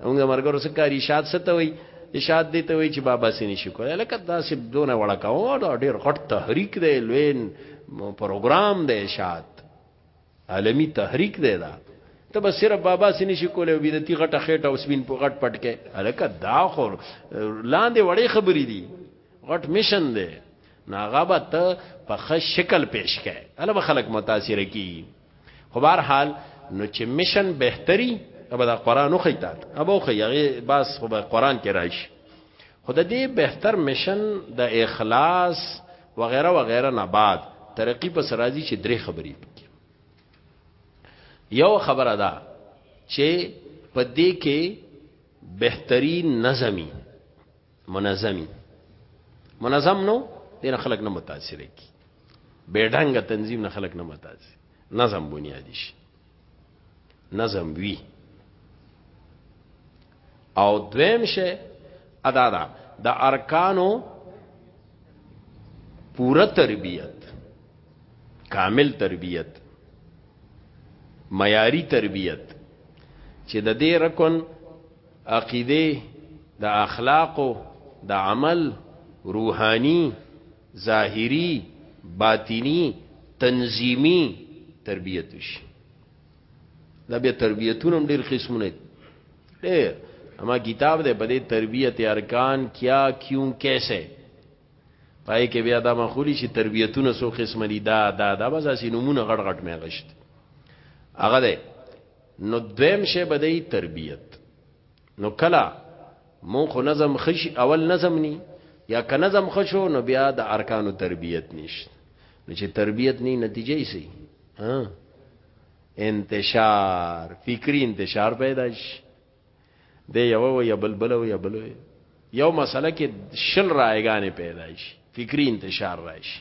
موږ مرګرو څه کاری شاد ستوي اشاد دي ته وی چې بابا سي نشي کولای لکه دا سي دونه وړکاو دا ډیر غټ تحریک دی لوین پروګرام دی اشاد عالمی تحریک دی دا ته بس صرف بابا سي نشي کولای بي دتی غټه خېټه او سپین په غټ پټ کې الکه دا خور لاندې وړې خبرې دي غټ مشن دی ناغه به ته په خ شکل پیش کې اله خلک متاثر کی خو بهر حال نو چې مشن بهتري ابا دا قران خو خیتات ابا خو یغه بس خو به قران کې راشي خود دې بهتر مشن د اخلاص وغیرہ وغیرہ نه بعد ترقی په سرازي چې درې خبرې یو خبره ده چې په دې کې بهترین نظمی منظمي منظم نو دین خلق نه متاثر کی بیډنګ تنظیم نه خلق نه متاثر نظم بنیادی شي نظم وی او دویم شه ادا دا د ارکانو پورا تربیت کامل تربیت معیاری تربیت چې د دې رکن عقیده د اخلاق د عمل روحانی ظاهری باطینی تنظیمی تربیت وشي دا به تربیتونه ډیر قسمونه دي اما کتاب دې په دې تربیت ارکان کیا کیوں کیسے پای کې بیا دا مخولی شي تربیتونه سو قسم دي دا دا دا بس اسی نمونه غټ غټ مې غشت هغه ده نو دویم شی به دی تربیت نو کلا مون خو نظم خشي اول نظم ني یا که نظم خشو نو بیا د ارکانو تربیت نشته نو چې تربیت ني نتیجه یې سي ها انتشار فکری انتشار پیدا شي د یو و یا بلبل و یا بل یو مسله کې شل رایګانې پیدا شي فکری انتشار راشي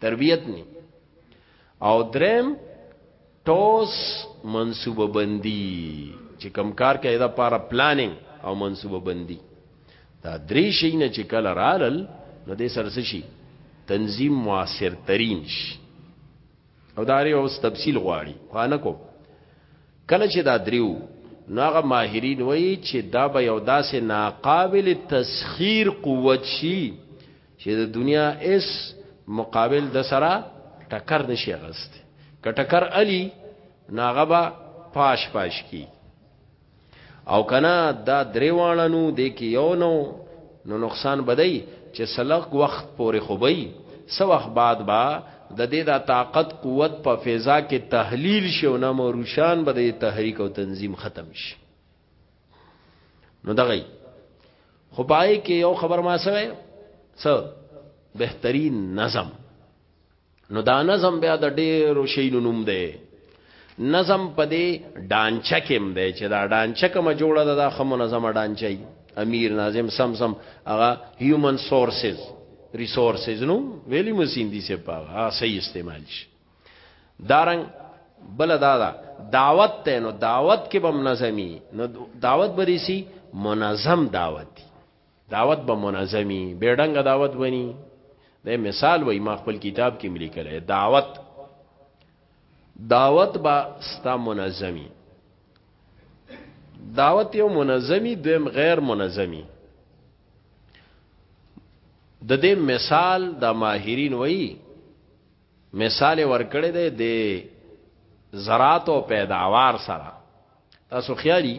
تربیت نی او درم ټوس منصوبه بندي چې کم کار کوي دا پارا پلانینګ او منصوبه بندي دا درې شي نه چې کله رالل نو دې سره شي تنظیم موثر ترین شي او دا لري اوس تفصیل غواړي خو نه کوم کله چې دا دریو نو هغه ماهرین وایي چې دا به یو داسې ناقابل تسخير قوت شي چې د دنیا اس مقابل د سره ټکر نشي غست که ټکر علی ناغبا پاش پاش کی او کنا دا دریوانه نو د کې یو نو نو نقصان بدای چې سلق وخت پورې خوبي سو وخت بعد با د دې د طاقت قوت په فضا کې تحلیل شي او نامو روشان به د تحریک او تنظیم ختم شي نو دغه خو پای کې یو خبر ما سوي څه بهترین نظم نو دا نظم بیا د ډیرو شینو نوم دی نظم په دې ډانچه کې هم دی چې دا ډانچه کوم جوړه ده دا خمو نظم ډانچه ای امیر ناظم سم سم هغه هیومن سورسز ریسورسز نو ویلی مسین دي سه په هغه صحیح استعمال شي دارنګ بل دا دا دعوت ته نو دعوت کې بم نظمی نو دعوت بری سي منظم دعوت دی دعوت به منظمی بیډنګ دعوت بنی د مثال وای ما خپل کتاب کې ملي کړي دعوت دعوت با ستا منظمی دعوت یو منظمی دویم غیر منظمی د دې مثال د ماهرین وایي مثال ورکړی دی د زراعت او پیداوار سره تاسو خیالي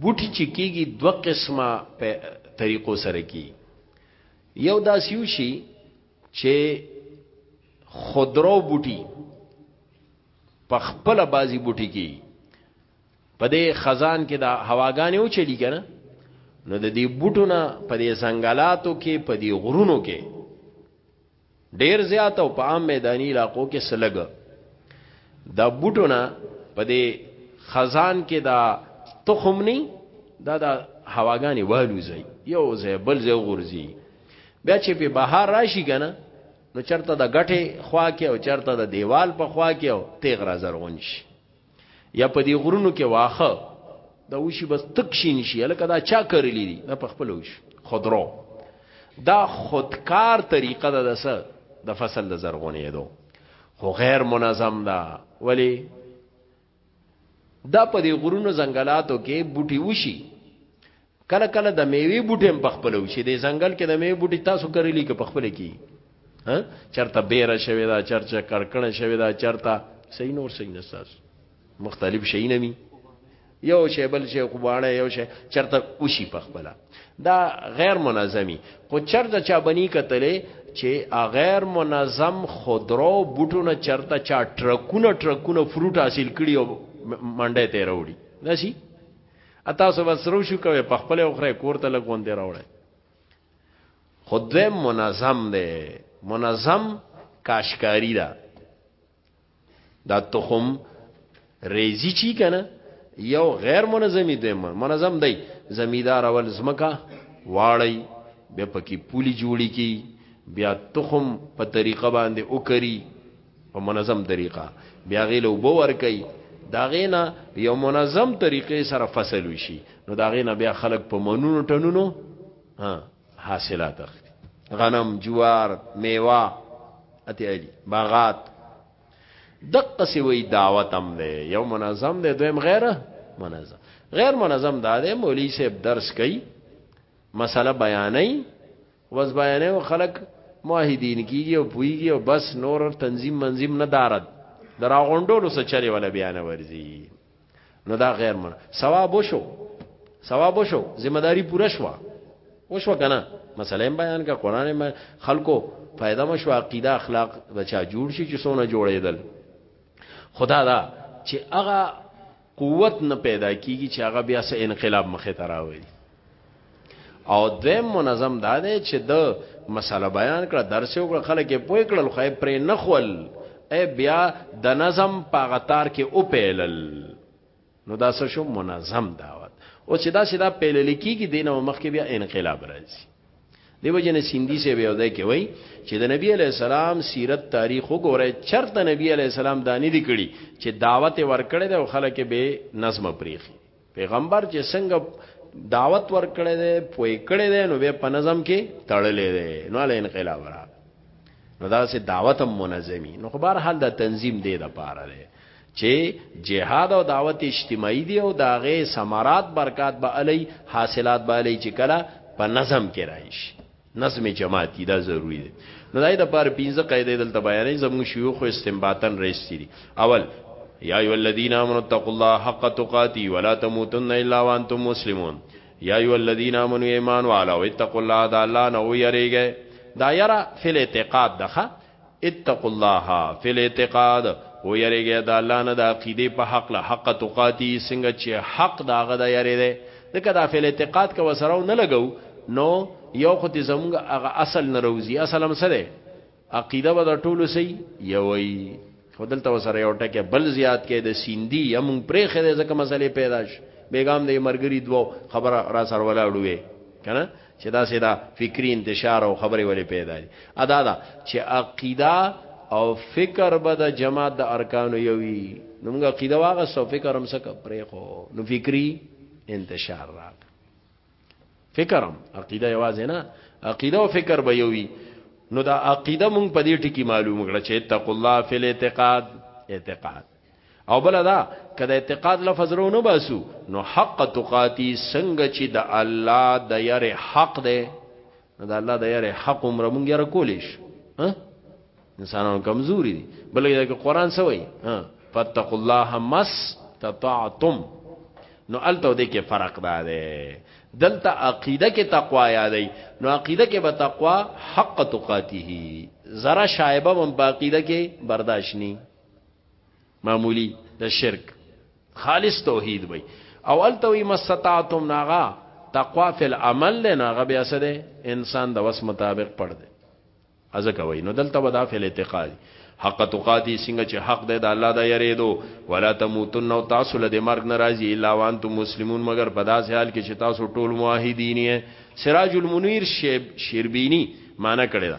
بوټي چې کیږي دوه قسمه په طریقو سره کی یو داسیو شي چې خضرو بوټي په خپل بازي بوټي کی په دې خزان کې دا هواګانې او چلی کنه نو د دې بوټونه په دې ځنګلاتو کې په دې غرونو کې ډیر زیات او په عام میداني علاقو کې سلګ دا بوټونه په دې خزان کې دا تخم نه دا دا هواګانی والوځي یو ځای بل ځای غورځي بیا چې په بهار راشي کنه نو چرته د غټه خوا کې او چرته د دیوال په خوا کې او تیغ را زرغون شي یا په دې غرونو کې واخه دا وشي بس تک شي نشي لکه دا چا کړلی دي دا په خپل وش خضرو دا خودکار طریقه ده د سر د فصل د زرغونې دو خو غیر منظم ده ولی دا په دې غرونو زنګلاتو کې بوټي وشي کله کله د میوي بوټي هم پخپل وشي د ځنګل کې د میوي بوټي تاسو کړلې کې پخپل کی ها چرته بیره شوی دا چرچا کړکړه شوی دا چرته صحیح نور صحیح نساس مختلف شي نه می یو شی بل شی خوبانه یو شی چرته وشي پخپل دا غیر منظمي خو چرته چا بنی کتلې چې غیر منظم خودرو بوټونه چرته چا ټرکونه ټرکونه فروټ حاصل کړي او منډه ته وروړي دا شي اتا سو وسرو شو کوي په خپل اوخره کور ته لګون دی راوړی خود منظم دی منظم کاشکاری دا دا تخم ریزی چی کنه یو غیر منظمی دی منظم دی زمیدار اول زمکا واړی بیا پکې پولی جوړی کی بیا تخم په طریقه باندې وکړي په منظم طریقه بیا غیله وبو ور کوي دا غینا یو منظم طریقې سره فصل وشي نو دا غینا بیا خلک په منونو ټنونو ها حاصلات اخلي غنم جوار میوه اتیالی باغات دقه سی وی دعوت هم ده یو منظم ده دویم غیر منظم غیر منظم دا ده مولوی صاحب درس کوي مسله بیانې وز بیانه او خلق موحدین کیږي او پویږي او بس نور تنظیم منظیم نه دارد درا غونډولو څه چره ولا بیان ورزي نو دا غیر من ثواب وشو ثواب وشو ذمہ داری پوره شو وشو کنه مسله بیان کا قران میں خلکو فائدہ مشو عقیده اخلاق بچا جوړ شي چې سونه جوړېدل خدا دا چې هغه قوت نه پیدا کیږي چې هغه بیا سه انقلاب مخه ته راوړي او دویم منظم دا دی چې د مسله بیان کړه درس یو کړه خلک یې پوه کړل خو یې پرې نه خول ای بیا د نظم په غتار کې او پیلل نو دا څه شو منظم دعوت او چې دا چې دا پیلل کیږي دینه مخ کې بیا انقلاب راځي دیو جن سیندی سے به ودای کې وای چې د نبی علی السلام سیرت تاریخ وګوره چرته نبی علی السلام دانی دی کړي چې دعوت ورکړي د خلک به نظم پریخي پیغمبر چې څنګه دعوت ورکړي ده پوي کړي ده نو به په نظم کې تړلې ده نو له انقلاب را نو دا سه دعوت هم منظمي نو خبر حال د تنظیم دی د پاره ده چه جهاد او دعوت اجتماعی دی او داغه ثمرات برکات به علی حاصلات به علی چې کله په نظم کې راشي نظم جماعتی دا ضروری دی نو دای د پر 15 قاعده دلته بیانې زمو شيوخ استنباطن رئیسی دي اول یا ایو الذین آمنوا اتقوا الله حق تقاتی ولا تموتن الا وانتم مسلمون یا ایو الذین آمنوا ایمان والو اتقوا الله دا الله نو یریږي دا یرا فل اعتقاد دخه اتقوا الله فی الاعتقاد او یریږي د الله نه د عقیده په حق له حق تقاتی څنګه چې حق داغه د یری ده دغه د فی الاعتقاد کو سره نه لګو نو یو خو دې زموږ هغه اصل نه روزي اصل هم سره عقیده به د ټولو سي یوي خودلته وسره یو ټکه بل زیات کې د سیندی یم پرې خې ځکه مسلې پیدا شي بیګام د مرګري دوه خبره را سره ولاړوي کنه چې دا سیدا فکری انتشار او خبرې ولې پیدا دي ادا دا چې عقیده او فکر به د جماعت د ارکانو یوي نو موږ عقیده واغه سو فکر هم سکه پرې خو نو فکری انتشار راغ فکرم عقیده یوازې نه عقیده او فکر به یوي نو دا عقیده مونږ په دې ټکی معلوم کړه چې تق الله فی الاعتقاد اعتقاد او بل دا کله اعتقاد لفظ رو نه باسو نو حق تقاتی څنګه چې د الله د یره حق ده د الله د یره حق عمر مونږ یره کولیش ها انسانانو کمزوري دي بلکې د قران سوي ها فتق الله مس تطعتم نو الته دې کې فرق ده دلته عقیده کې تقوا یادې نو عقیده کې به تقوا حق تقاته زرا شایبه من باقیده کې برداشت نه معمولی د شرک خالص توحید وي او التوی مستطاعتم ناغا تقوا فی العمل له ناغا بیا سره انسان د وس مطابق پړ دی ازه کوي نو دلته ودا فی الاعتقاد حق تقاتی څنګه چې حق دی د الله د یریدو ولا تموتن او تاسو له مرګ ناراضی الا وانتم مسلمون مگر په داسې حال کې چې تاسو ټول موحدین یې سراج المنیر شیب شیربینی معنی کړی دا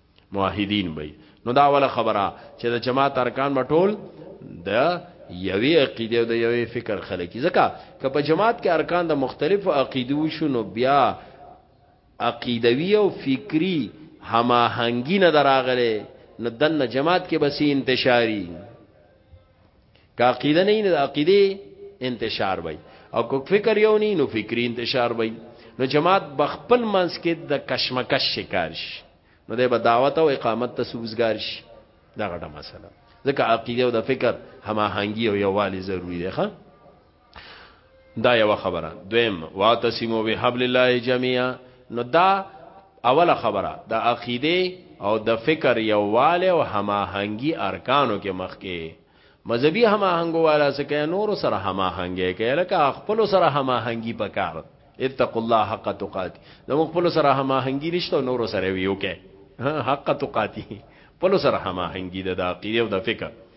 موحدین وي نو دا ولا خبره چې د جماعت ارکان به ټول د یوې عقیده او د یوې فکر خلک ځکه که په جماعت کې ارکان د مختلفو عقیدو شونو بیا عقیدوي او فکری هماهنګی نه دراغله نو دنه جماعت کې بسې انتشاری که عقیده نه نه عقیده انتشار وای او که فکر یو نه نو فکری انتشار وای نو جماعت بخپل منس کې د کشمکش شکار شي نو د به دعوت او اقامت ته سوزګار شي دا غټه مسله ځکه عقیده او د فکر هماهنګي او یووالی ضروری دی ښا دا یو خبره دویم واتسمو بحبل الله جميعا نو دا اوله خبره د عقیده او د فکر یوواله او هماهنګي ارکانو کې مخکې مذهبي هماهنګو والا سکه نور سره هماهنګي کې لکه خپل سره هماهنګي پکار اتقوا الله حق تقاتی زموږ خپل سره هماهنګي نشته نور سره ویو کې حق تقاتی خپل سره هماهنګي د عقیده او د فکر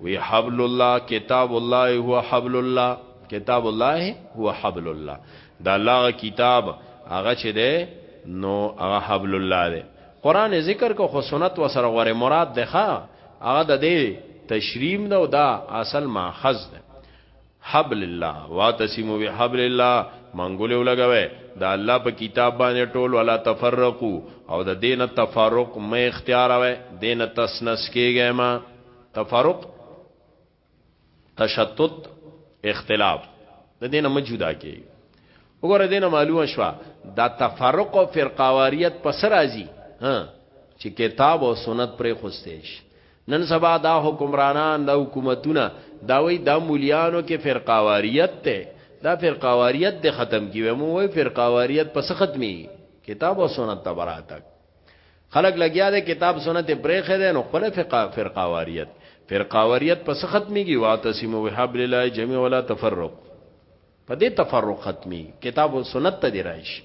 وی حبل الله کتاب الله هو حبل الله کتاب الله هو حبل الله دا الله کتاب هغه چې ده نو هغه حبل الله ده قران ذکر کو خو سنت وسره غره مراد ده ښا هغه د دې تشریم ده او دا اصل ماخذ ده حبل الله واعتصموا بحبل الله منګولې ولګوئ د الله په کتاب باندې ټول ولا تفرقو او د دې نه تفرق مه اختیاروئ دې نه تس نس کېږئ مه تفرق تشتت اختلاف د دې نه مه جدا کېږئ وګوره دینه معلومه شو دا تفرق او فرقواریت پس راځي ها چې کتاب او سنت پرې خوستېش نن سبا دا حکمرانان دا حکومتونه دا وای دا مولیانو کې فرقه واریت ته دا فرقه واریت د ختم کی ومو وای فرقه واریت پس ختمي کتاب او سنت تبراتک خلق لګیا د کتاب سنت پرېخه ده نو خپل فقه فرقه واریت فرقه واریت پس ختميږي واتسمو وحبل الله جميع ولا تفرق په دې تفرق ختمي کتاب او سنت ته دی راشي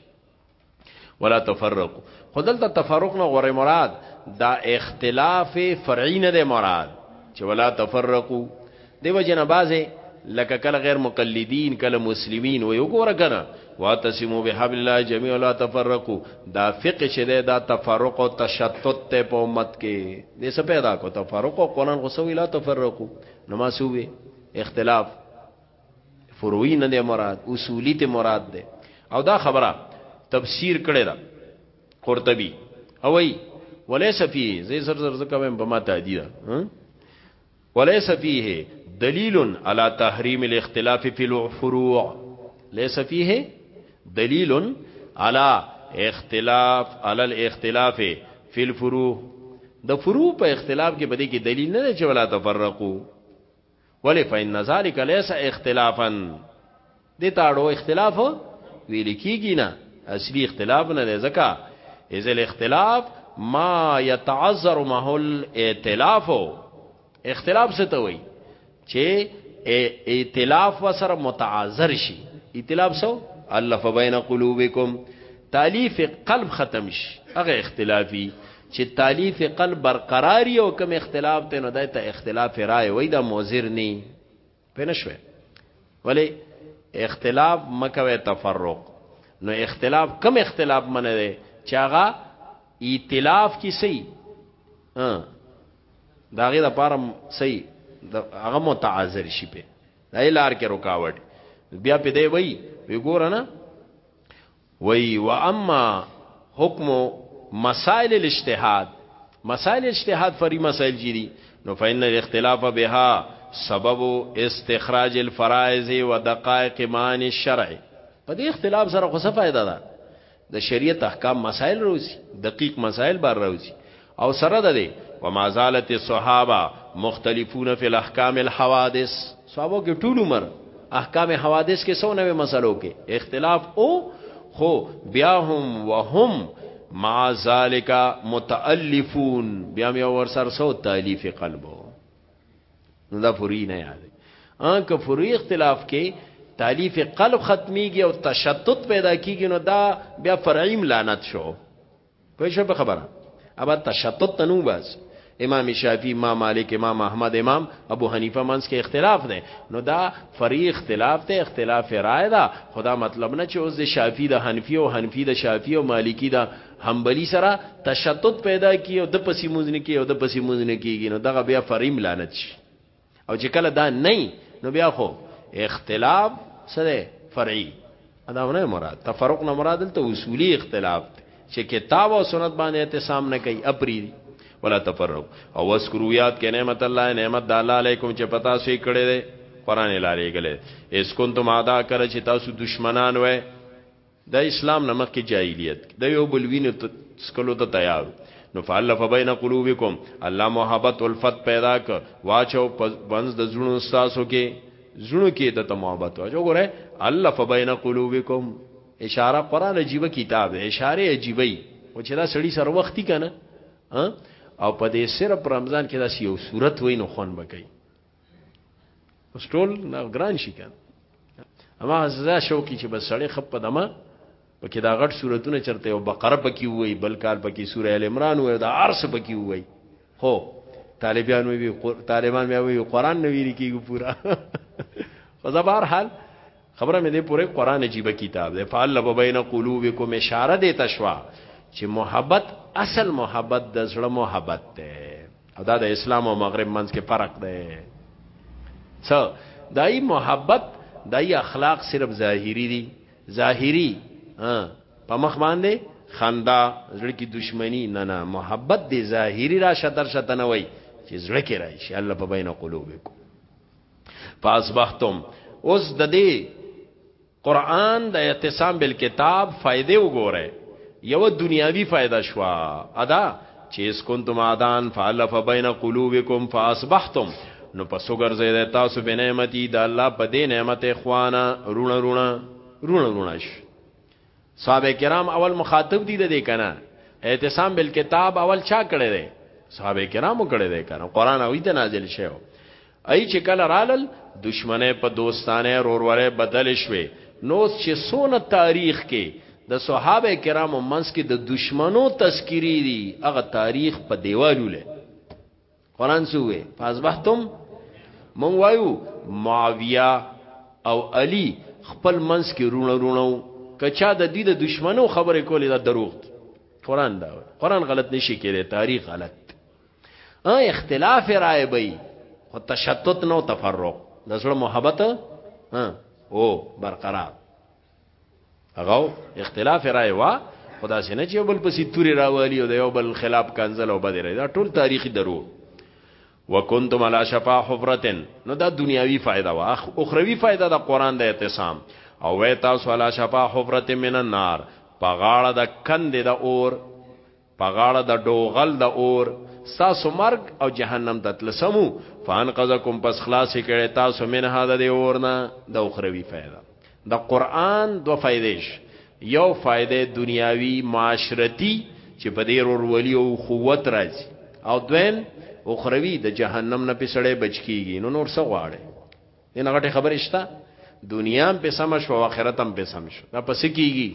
ولا تفرقو خو دلته تفرق نه غوره مراد دا اختلاف فرعی نه دی مراد چې ولا تفرقو دیو جن بازه لکه کله غیر مقلدین کله مسلمین وي وګوره کنه واتسمو بحبل الله جميعا لا تفرقوا دا فقه چې ده دا تفرق او تشتت ته په امت کې دې څه پیدا کو تفرق او قران غوسوي لا تفرقوا نماسوي اختلاف فروعی نه دی مراد اصولی ته مراد ده او دا خبره تفسیر کړی دا قرطبی او ای وليس فيه زي زر زر زکه مې بما تعدی دا وليس فيه دليل على تحريم الاختلاف في الفروع ليس فيه دليل على اختلاف على الاختلاف في الفروع د فروع په اختلاف کې بده کې دلیل نه چې ولا تفرقو ولی فإن ذلك ليس اختلافا دې تاړو اختلاف ویل کیږي نه اصلي اختلاف نه دی ځکه اذ الاختلاف ما يتعذر معه الائتلاف اختلاف څه ته وایي چې ائتلاف وسره متعذر شي ائتلاف سو الف بین قلوبکم تالیف قلب ختم شي هغه اختلافي چې تالیف قلب برقراری او کم اختلاف ته نو دای ته اختلاف رائے وای دا موزر نی پنشوه ولی اختلاف مکوه تفرق نو اختلاف کم اختلاف منه ده چې هغه ائتلاف کی سی داغه د پاره سی هغه متعذر شي په دای لار کې رکاوټ بیا په دی وای وی ګور نه وی واما حکم مسائل الاجتهاد مسائل اجتهاد فری مسائل چی دی نو فإن الاختلاف بها سبب استخراج الفرائض ودقائق معاني الشرع په دې اختلاف سره خو څه فائدہ ده د شریعت احکام مسائل روزي دقیق مسائل بار روزي او سره د دې وما زالت الصحابه مختلفون فی الاحکام الحوادث صحابه کې ټول عمر احکام حوادث کې څو نوې مسلو کې اختلاف او خو بیا هم وهم مع ذالک متالفون بیا مې ور سر سو تالیف قلبو نو دا فری نه یاد ان که فری اختلاف کې تالیف قلب ختمیږي او تشتت پیدا کیږي نو دا بیا فرعیم لعنت شو پوه شو په خبره ابا تشتت ته نو بس امام شافعی امام مالک امام احمد امام ابو حنیفه منس کې اختلاف ده نو دا فری اختلاف ته اختلاف رائے ده خدا مطلب نه چې اوس د شافعی د حنفی او حنفی د شافعی او مالکی د حنبلی سره تشتت پیدا کی او د پسې مونږ نه کی او د پسې مونږ نه کیږي نو دغه بیا فریم لعنت شي او چې کله دا نه نو بیا خو اختلاف سره فرعي ادا نه مراد تفرق نه مراد دلته اصولي اختلاف دی چې کتاب او سنت باندې اعتصام نه کوي اپری دی ولا تفرق او واسکرو یاد کې نعمت الله نعمت د الله علیکم چې پتا سي کړي دي قران لاري غلې اس کنتم ادا کړ چې تاسو دشمنان وای د اسلام نه مخکې جاهلیت کې د یو بل وینې څکلو ته تیار نو فالف بین قلوبکم الله محبت الفت پیدا ک واچو بنز د زړونو تاسو کې زړونو کې د محبت واچو ګوره الف بین قلوبکم اشاره قران عجیب کتاب اشاره عجیبی او چې دا سړی سر وختي کنه او په دې صرف رمضان کې دا یو صورت وینو خون بکې اوس ټول نه ګران شي کنه اما زړه شوقي چې بس سړی خپ دمه پکې دا غټ صورتونه چرته او بقره پکې وای بل کال پکې سوره ال عمران وای دا ارس پکې وای هو طالبان وی طالبان بیا وی قران نه ویری کیږي پورا خدا بهر حال خبره مې دې پوره قران عجیب کتاب دی فعل بین قلوبکم اشاره دې تشوا چې محبت اصل محبت د زړه محبت ده او دا د اسلام او مغرب منځ کې فرق دی څه دای محبت دای اخلاق صرف ظاهری دي ظاهری په مخ باندې خندا زړه کې دشمنی نه نه محبت دی ظاهری را شتر شته نه وای چې زړه کې راشي الله په بینه قلوبکم فاصبحتم اوس د دې قران د اعتصام بالکتاب فائدې وګوره یو دنیاوی فائدہ شوا ادا چې اس کنتم عادان فالف بین قلوبکم فاصبحتم نو پس وګرځید تاسو به نعمتي د الله په دې نعمت اخوانا رونه رونه رونه رونه ش صحابه کرام اول مخاطب دي د دې کنه اعتصام بالکتاب اول چا کړی دی صحابه کرامو کړی دی کنه قران او دې نازل شوی ای چې کله رالل دشمنه په دوستانه رورورې بدل شوه نوس چې سونه تاریخ کې د صحابه کرامو منس کې د دشمنو تذکری دي هغه تاریخ په دیوالو له قران سوې فازبحتم مون وایو معاویه او علی خپل منس کې رونه رونه کچا د دې د دشمنو خبره کولې دا دروغ دي قران دا قران غلط نشي کېده تاریخ غلط ا اختلاف رائے بئی خو تشتت نو تفرق د زړه محبت ها او برقرار هغه اختلاف رائے وا خدا سينه چې بل پسې توري راوالي او د یو بل خلاف کنزل او بدره دا ټول تاریخي درو وکنتم علی شفا حفرتن نو دا دنیاوی فائدہ وا اخروی فائدہ دا قران د اعتصام او وی تاسو علی شفا حفرت من النار پغاړه د کند د اور په غاړه د ډوغل د اور تاسو مرګ او جهنم ته تلسمو فانقذکم پس خلاص کړي تاسو من هدا دی اورنا د اخروی فائدہ د قران دو فائدې یو فائدې دنیاوی معاشرتی چې په دې ور ولی او قوت راځي او دویم اخروی د جهنم نه پسړې بچ کیږي نو نور څه غواړي دنه غټه خبره شته دنیا هم په سم شو او آخرت هم په سم شو دا پس کیږي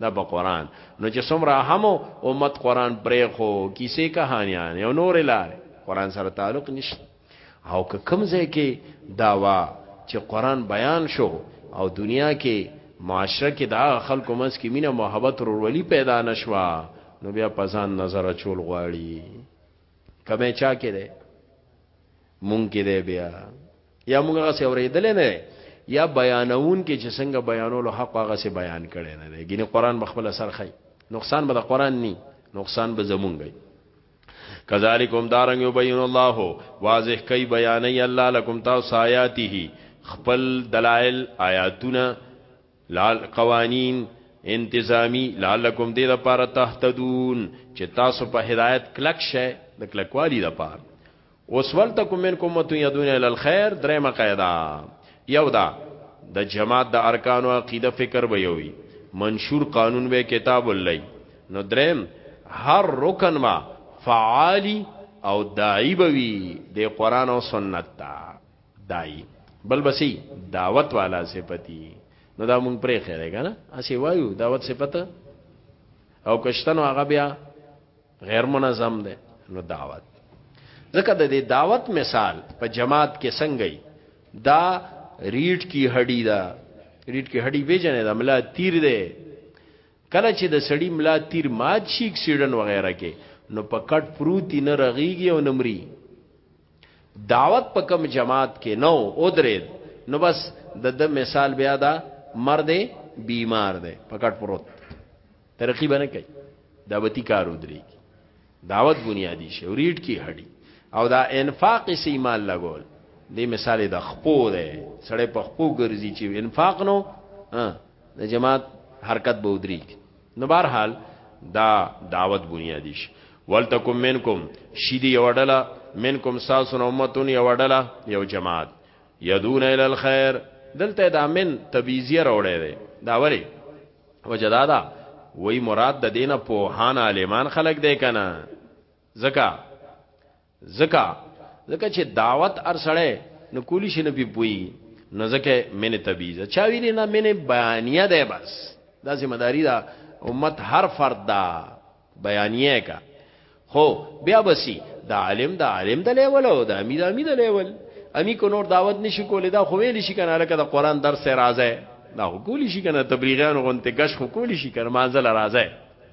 دا په قران نو چې څومره هم امت قران پرې خو کیسه کہانیان یو نور لار قران سره تعلق نشته او که کم ځای کې داوا چې قران بیان شو او دنیا کې معاشره کې دا خلکو منځ کې مینه محبت ورولي پیدا نشوا نو بیا پزان نظر چول غواړي کمه چا کې ده مونږ کې دی بیا یا مونږ هغه څه اورېدل نه یا بیانون کې چې څنګه بیانولو حق هغه څه بیان کړي نه دی ګینه قران بخبل سر خي نقصان به د قران ني نقصان به زمونږي کذالکم دارنګ یبین الله واضح کوي بیانې الله لکم تاسو آیاته خپل دلائل آیاتونه لال قوانین انتظامی لعلکم دې لپاره تهتدون چې تاسو په هدایت کلک شئ د کلکوالی لپاره اوس ولته کوم من کوم تو یدون ال الخير درېمه قاعده یو دا د جماعت د ارکانو عقیده فکر به یوي منشور قانون به کتاب الله نو درېم هر رکن ما فعالی او داعی بوي د قران او سنت تا دای بل بسی دعوت والا صفتی نو دا مونږ پرې خیره کنه اسی وایو دعوت صفت او کشتنو هغه بیا غیر منظم ده نو دعوت ځکه د دې دعوت مثال په جماعت کې څنګه دا ریډ کی هډی دا ریډ کی هډی بیجنې دا ملا تیر ده کله چې د سړی ملا تیر مات شي اکسیډن وغیرہ کې نو په کټ پروتي نه رغيږي او نمري دعوت په کم جماعت کې نو او درې نو بس د د مثال بیا دا مرد بیمار دی پکټ پروت ترقی باندې کوي دا وتی کارو درې دعوت بنیادی شی ریټ کی هډی او دا انفاق سی مال لګول دې مثال د خپو دی سړی په خپو ګرځي چې انفاق نو د جماعت حرکت به ودرېږي نو بهر حال دا دعوت بنیادی شي ولتکم منکم شیدی یو ډله منکم ساسن امتون یو ډله یو جماعت یدون ال الخير دلته دا من تبیزیه راوړی دی دا ولی وجدادا وای مراد د دینه په هان عالمان خلق دی کنه زکه زکا زکا چې دعوت ارسړې نو کولی شي نه پیپوي نو زکه مینه طبيعه چا ویلی نه مینه بیانیه ده بس دا ذمہ داری دا امت هر فرد دا بیانیه کا خو بیا بسی دا عالم دا عالم د لیول او دا امید امید لیول امی کو نور دعوت نشي کولای دا خو ویل شي کنه لکه د قران درس راځي دا خو کولی شي کنه تبلیغیان غونته غش خو کولی شي کنه مانزل راځي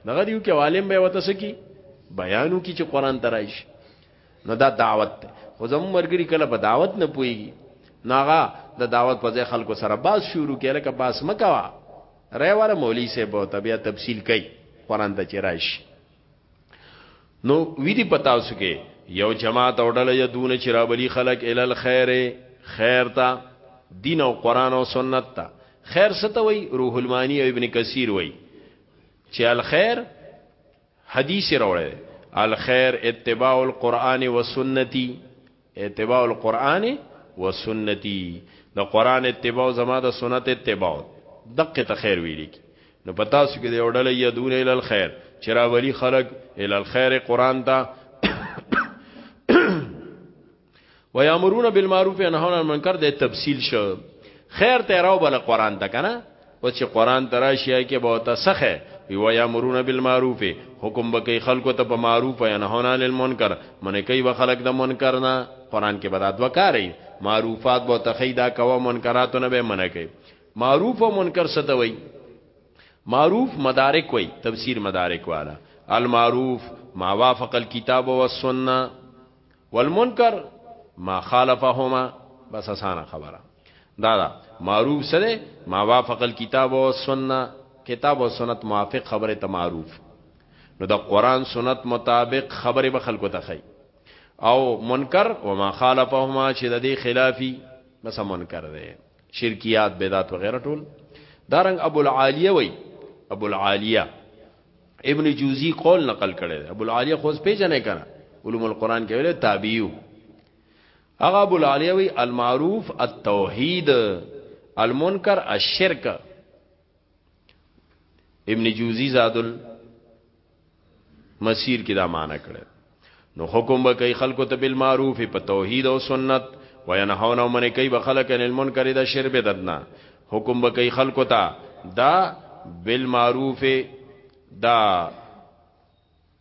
دغه دیو کې عالم به وته سکی بیانو کې چې قران ترایش نو دا دعوت ده خو زمو مرګري کله په دعوت نه پويږي ناغا د دعوت په ځای خلکو سره باز شروع کړي لکه باس مکوا ریوار مولوی سه به تبیا تفصیل کوي قران ته چرایش نو وی دي پتاو سکے یو جماعت اوډل یدون چرابلی خلق ال الخير خیر تا دین او قران او سنت تا خیر ستوي روح المانی او ابن کثیر وای چې الخير حدیث راوړی الخير اتباع القرآن والسنتي اتباع القرآن والسنتي د قرآن اتباع زما د سنت اتباع دقه ته خیر ویل کی نو پتا سو کې د وړل یدون ال الخير چې راولي خلق ال الخير قرآن ته و یامرون بالمعروف ینهون عن المنکر د تفصیل شو خیر ته راو بل قران ته کنه او چې قران تراشیا کې به تسخه وی و یامرون بالمعروف حکم بکې خلکو ته په معروف ینهون عن المنکر منه کوي به خلک د منکر نه قران کې بدات وکاري معروفات به تخیدا کوه منکرات نه به منه کوي معروف او منکر څه ته وایي معروف مدارک وای تفسیر مدارک والا المعروف ما وافق الكتاب والسنه والمنکر ما خالفهما بس اسانه خبره دا دا معروف سره ما وافق الكتاب او سنت کتاب او سنت موافق خبره ته معروف نو د قران سنت مطابق خبره به خلکو ته خي او منکر و ما خالفهما چې د دې خلافي بس منکر دی شرکیات بدعت وغیرہ ټول دارنګ ابو العالیه وای ابو العالیه ابن جوزی قول نقل کړی دی ابو العالیه خو پیژنې کنه علوم القرآن کې ویل تابعیو هغه ابو العالیه وی المعروف التوحید المنکر الشرک ابن جوزی زادل مسیر کې دا معنی کړی نو حکم به کوي خلکو ته بالمعروف په توحید او سنت وینهون او منې کوي به خلک ان المنکر د شر بدعت نه حکم به کوي خلکو ته دا بالمعروف دا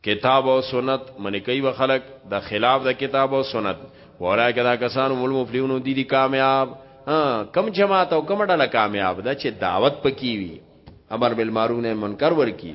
کتاب او سنت منې کوي به خلک د خلاف د کتاب او سنت ولای کدا کسان مول مفلیونو دي دي کامیاب کم جماعت او کم ډله کامیاب ده چې دعوت پکې وي امر بالمعروف نه منکر ورکی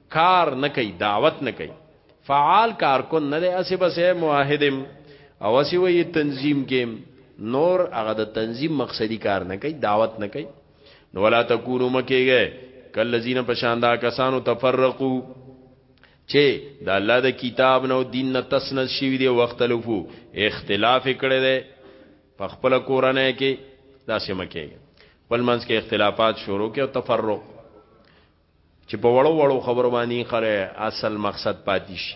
کار نه کوي دعوت نه کوي فعال کارکن نه دی اسی بس معاهدم او اسی وی تنظیم کې نور هغه د تنظیم مقصدی کار نه کوي دعوت نه کوي نو ولا تکونو مکیږي کل لذین پشاندا کسانو تفرقو چې د الله د کتاب نو دین نه تسنس شوی دی وختلفو اختلاف کړي دی په خپل کورنۍ کې دا سم کېږي خپل منځ کې اختلافات شروع کې او تفرق چې په وړو وړو خبرو باندې خره اصل مقصد پاتې شي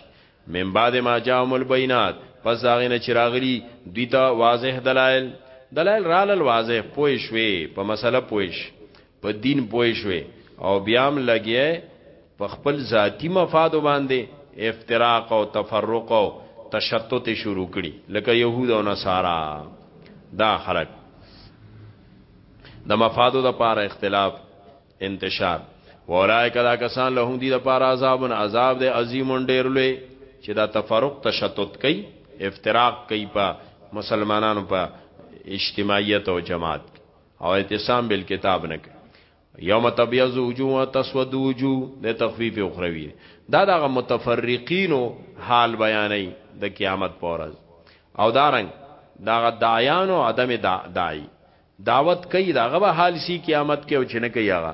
من بعد ما جاءهم البينات پس هغه نه چراغلی دوی ته واضح دلایل دلایل رالل واضح پوي شوي په مسله پوي شي په دین پوي شوي او بیا هم لګي په خپل ذاتی مفاد باندې افتراق او تفرق او تشتت شروع کړي لکه يهود او نصارا دا خلک د مفادو د پاره اختلاف انتشار اولائک دا کسان لهم دی لپاره عذاب عذاب دی عظیم ډیر لوی چې دا تفرق تشتت کوي افتراق کوي په مسلمانانو په اجتماعیت او جماعت او اعتصام بالکتاب نه کوي یوم تبیض وجوه تسود وجوه د تخفیف اخروی دا دغه متفرقینو حال بیانې د قیامت پورز او دارنګ دغه دایانو عدم دای دا دعوت کوي دا غبه حال سي قیامت کې او چې نه کوي هغه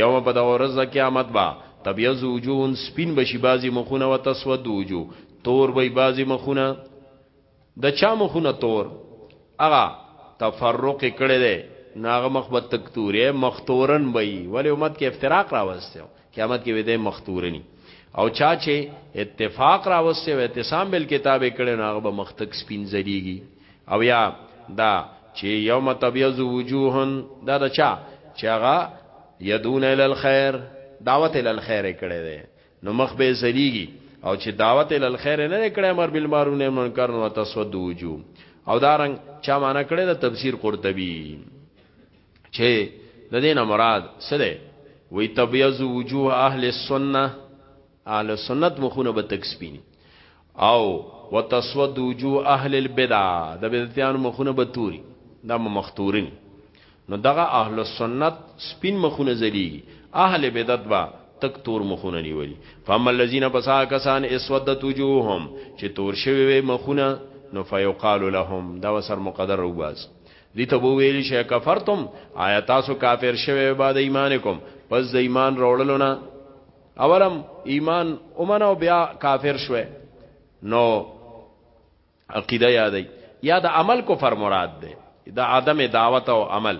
یوم په دغه ورځ قیامت با تبیز وجوه سپین بشي بازي مخونه او تسود وجوه تور وي بازي مخونه د چا مخونه تور اغا تفرق کړي دي ناغه مخ به تکتورې مختورن وي ولی امت کې افتراق راوستي قیامت کې ویده مخ تورنی او چا چې اتفاق راوسته او اعتصام بل کتاب کړي نو هغه به مختک سپین زریږي او یا دا چې یوم تبیض وجوه دا د چا چې هغه یدون ال الخير دعوت ال الخير کړي دي نو مخ به زریږي او چې دعوت ال الخير نه کړي امر بالمعروف نهي منکر نو تسود وجوه او دارنګ چا معنا کړي د تفسیر قرطبي چه د دې نه مراد څه دی وی تبيض وجوه اهل السنه اهل سنت مخونه به تک سپینی او وتسود وجوه اهل البدع د بدعتانو مخونه به توري دا مختورین نو دغه اهل سنت سپین مخونه زلیږي اهل بدعت با تک تور مخونه نیولي فهم الذين بسا کسان اسودت وجوههم چې تور شوی وي مخونه نو فیقال لهم دا وسر مقدر وباس دی ته ویل شي کفرتم آیا تاسو کافر شوه بعد ایمانکم پس د ایمان وروړلو نه اولم ایمان اومنو بیا کافر شوه نو عقیده یادې یا د عمل کفر مراد ده د عدم دعوت او عمل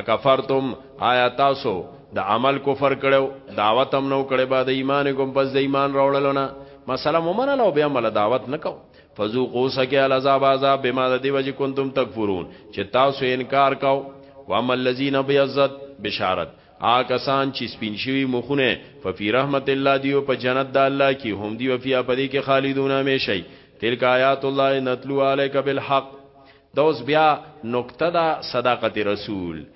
اکفرتم آیا تاسو د عمل کفر کړو دعوت هم نو کړي بعد ایمانکم پس د ایمان وروړلو نه مثلا مومن له بیا مل دعوت نکو فذوقوا سکه العذاب عذاب بما ذی وجه کنتم تکفرون چې تاسو انکار کاو واما الذين بيزت بشارت آ کسان چې سپین شوی مخونه ففي رحمت الله دیو په جنت د الله کې هم دی او فیا پدې کې خالدون همیشئ تلک آیات الله نتلو علیک بالحق دوس بیا نقطه دا صداقت رسول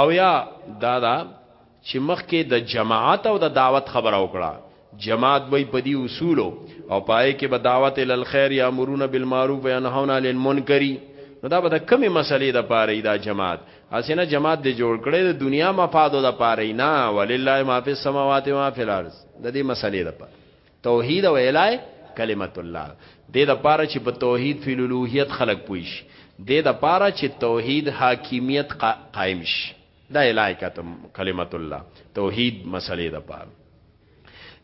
او یا دا دا چې مخکې د جماعت او د دعوت خبره وکړه جماعت وای په دې اصول او پای کې به دعوت ال خیر یا امرون بالمعروف یا نهون عن المنکر نو دا به د کمی مسلې د پاره دا جماعت اسنه جماعت دی جوړ کړي د دنیا مفادو د پاره نه ولله ما فی السماوات و ما فی الارض د دې مسلې د پاره توحید او الای کلمت الله د دې لپاره چې په توحید فی الوهیت خلق پوي شي د دې لپاره چې توحید حاکمیت قائم شي دا الای کلمت الله توحید مسلې د لپاره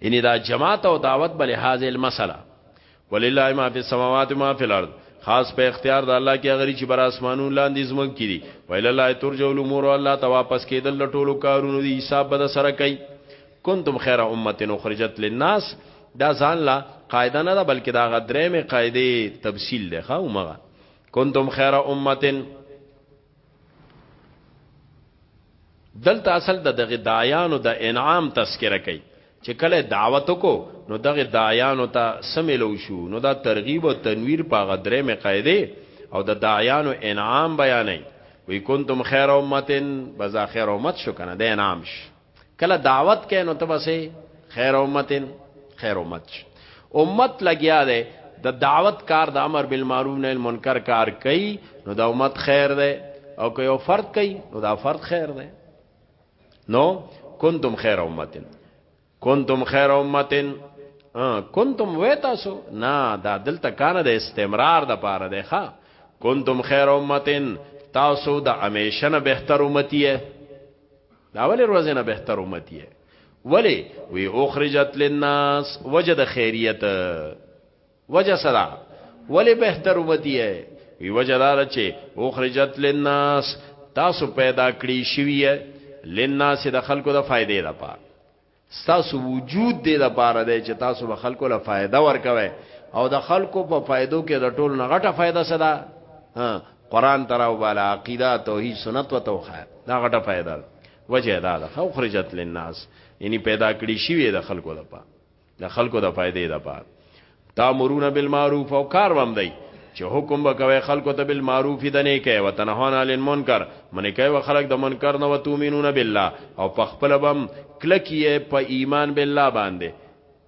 ان دا جماعت او دعوت بل هاذ المسله ولله ما فی السماوات ما فی الارض خاص په اختیار د الله کې غری چې بر اسمانو لاندې زموږ کړي ویل الله ترجو الامور الله ته واپس کېدل ټولو کارونو دی حساب به سره کوي کنتم خیر امه اخرجت للناس دا ځان لا قاعده نه ده بلکې دا غدرې می قاعده تفصیل ده خو مغه کنتم خیر امه دلته اصل د دغه دایانو د انعام تذکره کوي چې کله دعوت کو نو دغه دایانو ته سملو شو نو دا ترغیب او تنویر په غدرې می قاعده او د دایانو انعام بیانې وی کنتم خیر امه بزا خیر امت شو کنه د انعام شو کله دعوت کې نو ته بسې خیر امتن خیر امت امت لګیا دی د دعوت کار د امر بالمعروف نهي منکر کار کوي نو د امت خیر دی او که یو فرد کوي نو دا فرد خیر دی نو کنتم خیر امتن کنتم خیر امتن کنتم وې تاسو نه دا دلته کانه د استمرار د پاره دی ښا کنتم خیر امتن تاسو د امیشنه بهتر امتی دا ولې روزنه بهتر امت یې ولی وی اخرجت للناس وجد خیریت وجه صدا ولی بهتر امتی ہے وی وجه دار چه اخرجت للناس تاسو پیدا کړی شوی للناس د خلکو د فائدې لپاره ستاسو وجود دې لپاره دی چې تاسو به خلکو له فائدہ ورکوي او د خلکو په فائدو کې د ټول نه غټه فائدہ صدا قران تراو بالا عقیده توحید سنت و توخه دا غټه فائدہ ده وجه دا ده خو خرجت للناس یعنی پیدا کړی شی د خلکو لپاره د خلکو د فائدې لپاره تامرون بالمعروف او کار وم دی چې حکم وکوي خلکو ته بالمعروف د نه کوي وتنهون عن المنکر منی کوي و خلک د منکر نه وتومنون بالله او په خپل بم کلکی په ایمان بالله باندې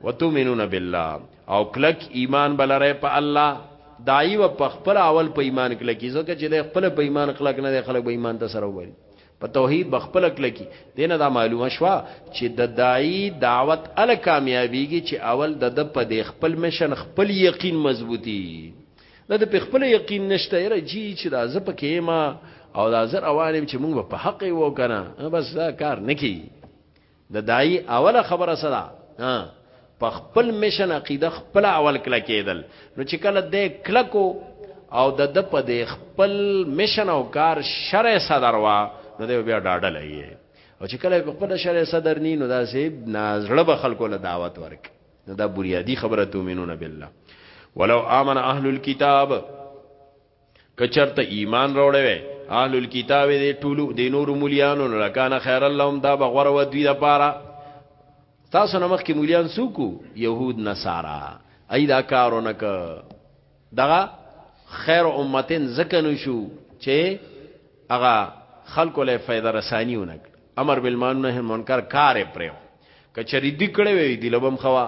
وتومنون بالله او کلک ایمان بلره په الله دای و په خپل اول په ایمان کلکی ځکه چې د خپل په ایمان خلک نه خلک به ایمان ته سره وایي په توحید بخپل کلکی دینه دا معلومه شوا چې د دای دعوت ال کامیابیږي چې اول د د په د خپل مشن خپل یقین مضبوطی د د په خپل یقین نشته یره جی چې دا ز په کېما او دا زر اوانم چې موږ په حق وو کنه بس دا کار نکی د داعی اوله خبره څه ده ها په خپل میشن عقیده خپل اول کله کېدل نو چې کله د کلکو او د د په د خپل میشن او کار شرع صدر وا نو د بیا ډاډه لګي او چې کله په خپل شرع صدر ني نو دا سه نازړه به خلکو له دعوت ورک نو دا بنیادی خبره تو مينونه بالله ولو امن اهل الكتاب که چرته ایمان راوړی وای اهل الکتاب دی ټولو دی نور مولیانو نه لکان خیر اللهم دا بغور و دوی دا پارا تاسو نمخ کی مولیان سوکو یهود نصارا ای دا کارو نک دغه خیر امتن زکنو شو چه اغا خلق له فیده رسانیو نک امر بالمعروف نهی منکر کار پرېو کچری دی کړه وی دی لبم خوا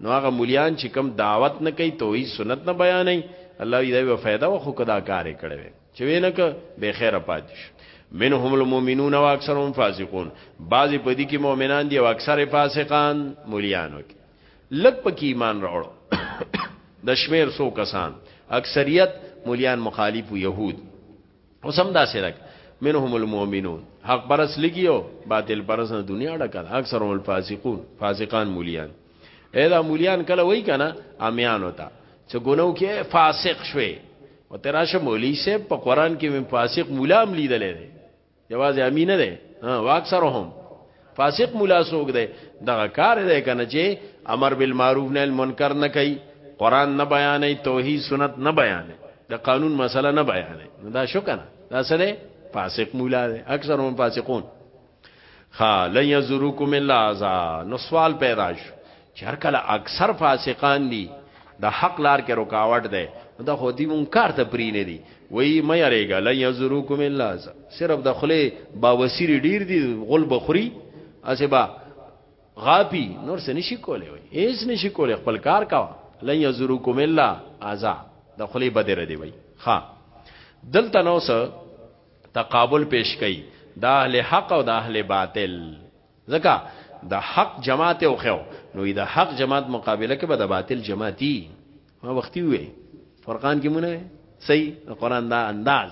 نو هغه مليان چې کم دعوت نه کوي توحید سنت نه بیانې الله یې دا فائدہ وخو کدا کار کړي چې وینک به خیر پاتې شي منهم المؤمنون واکثرهم فاسقون بعضی په دې کې مؤمنان دي او اکثر فاسقان مليانو کې لګ پکې ایمان راوړو د شمیر سو کسان اکثریت مليان مخالف يهود اوس هم دا سره منهم المؤمنون حق پرس لګیو باطل پرس نه دنیا ډکل اکثر الفاسقون فاسقان مولیان اېدا مولیان کله وای کنه امیان وتا چې ګونو کې فاسق شوي او تراشه مولی سه په قران کې من فاسق مولام لیدلې دی یوازې امینه دی ها واکثرهم فاسق مولا سوګ دی دغه کار دی کنه چې امر بالمعروف نهي المنکر نه کوي قران نه بیانې توحید سنت نه بیانې د قانون مسله نه بیانې دا شو کنه دا سره فاسق مولا دی اکثر هم فاسقون خا لن یزرکم الا ازا نو سوال پیدا شو چې هر کله اکثر فاسقان دي د حق لار کې رکاوټ ده دا خو دې مون کار ته پری نه دي وای مې یریګا لن یزروکم الا ز صرف د خله باوسیر ډیر دي غل بخوري اسبا غاپی نور څه نشي کولای وای هیڅ نشي کولای خپل کار کا لن یزروکم الا ازا د خله بدر دی وای ها دلته نو څه تقابل پیش کړي دا اهل حق او دا اهل باطل ځکه د حق جماعت او خو نو د حق جماعت مقابله کې به د باطل جماعتي ما وختي وې فرقان کې مونږ صحیح قرآن دا انداز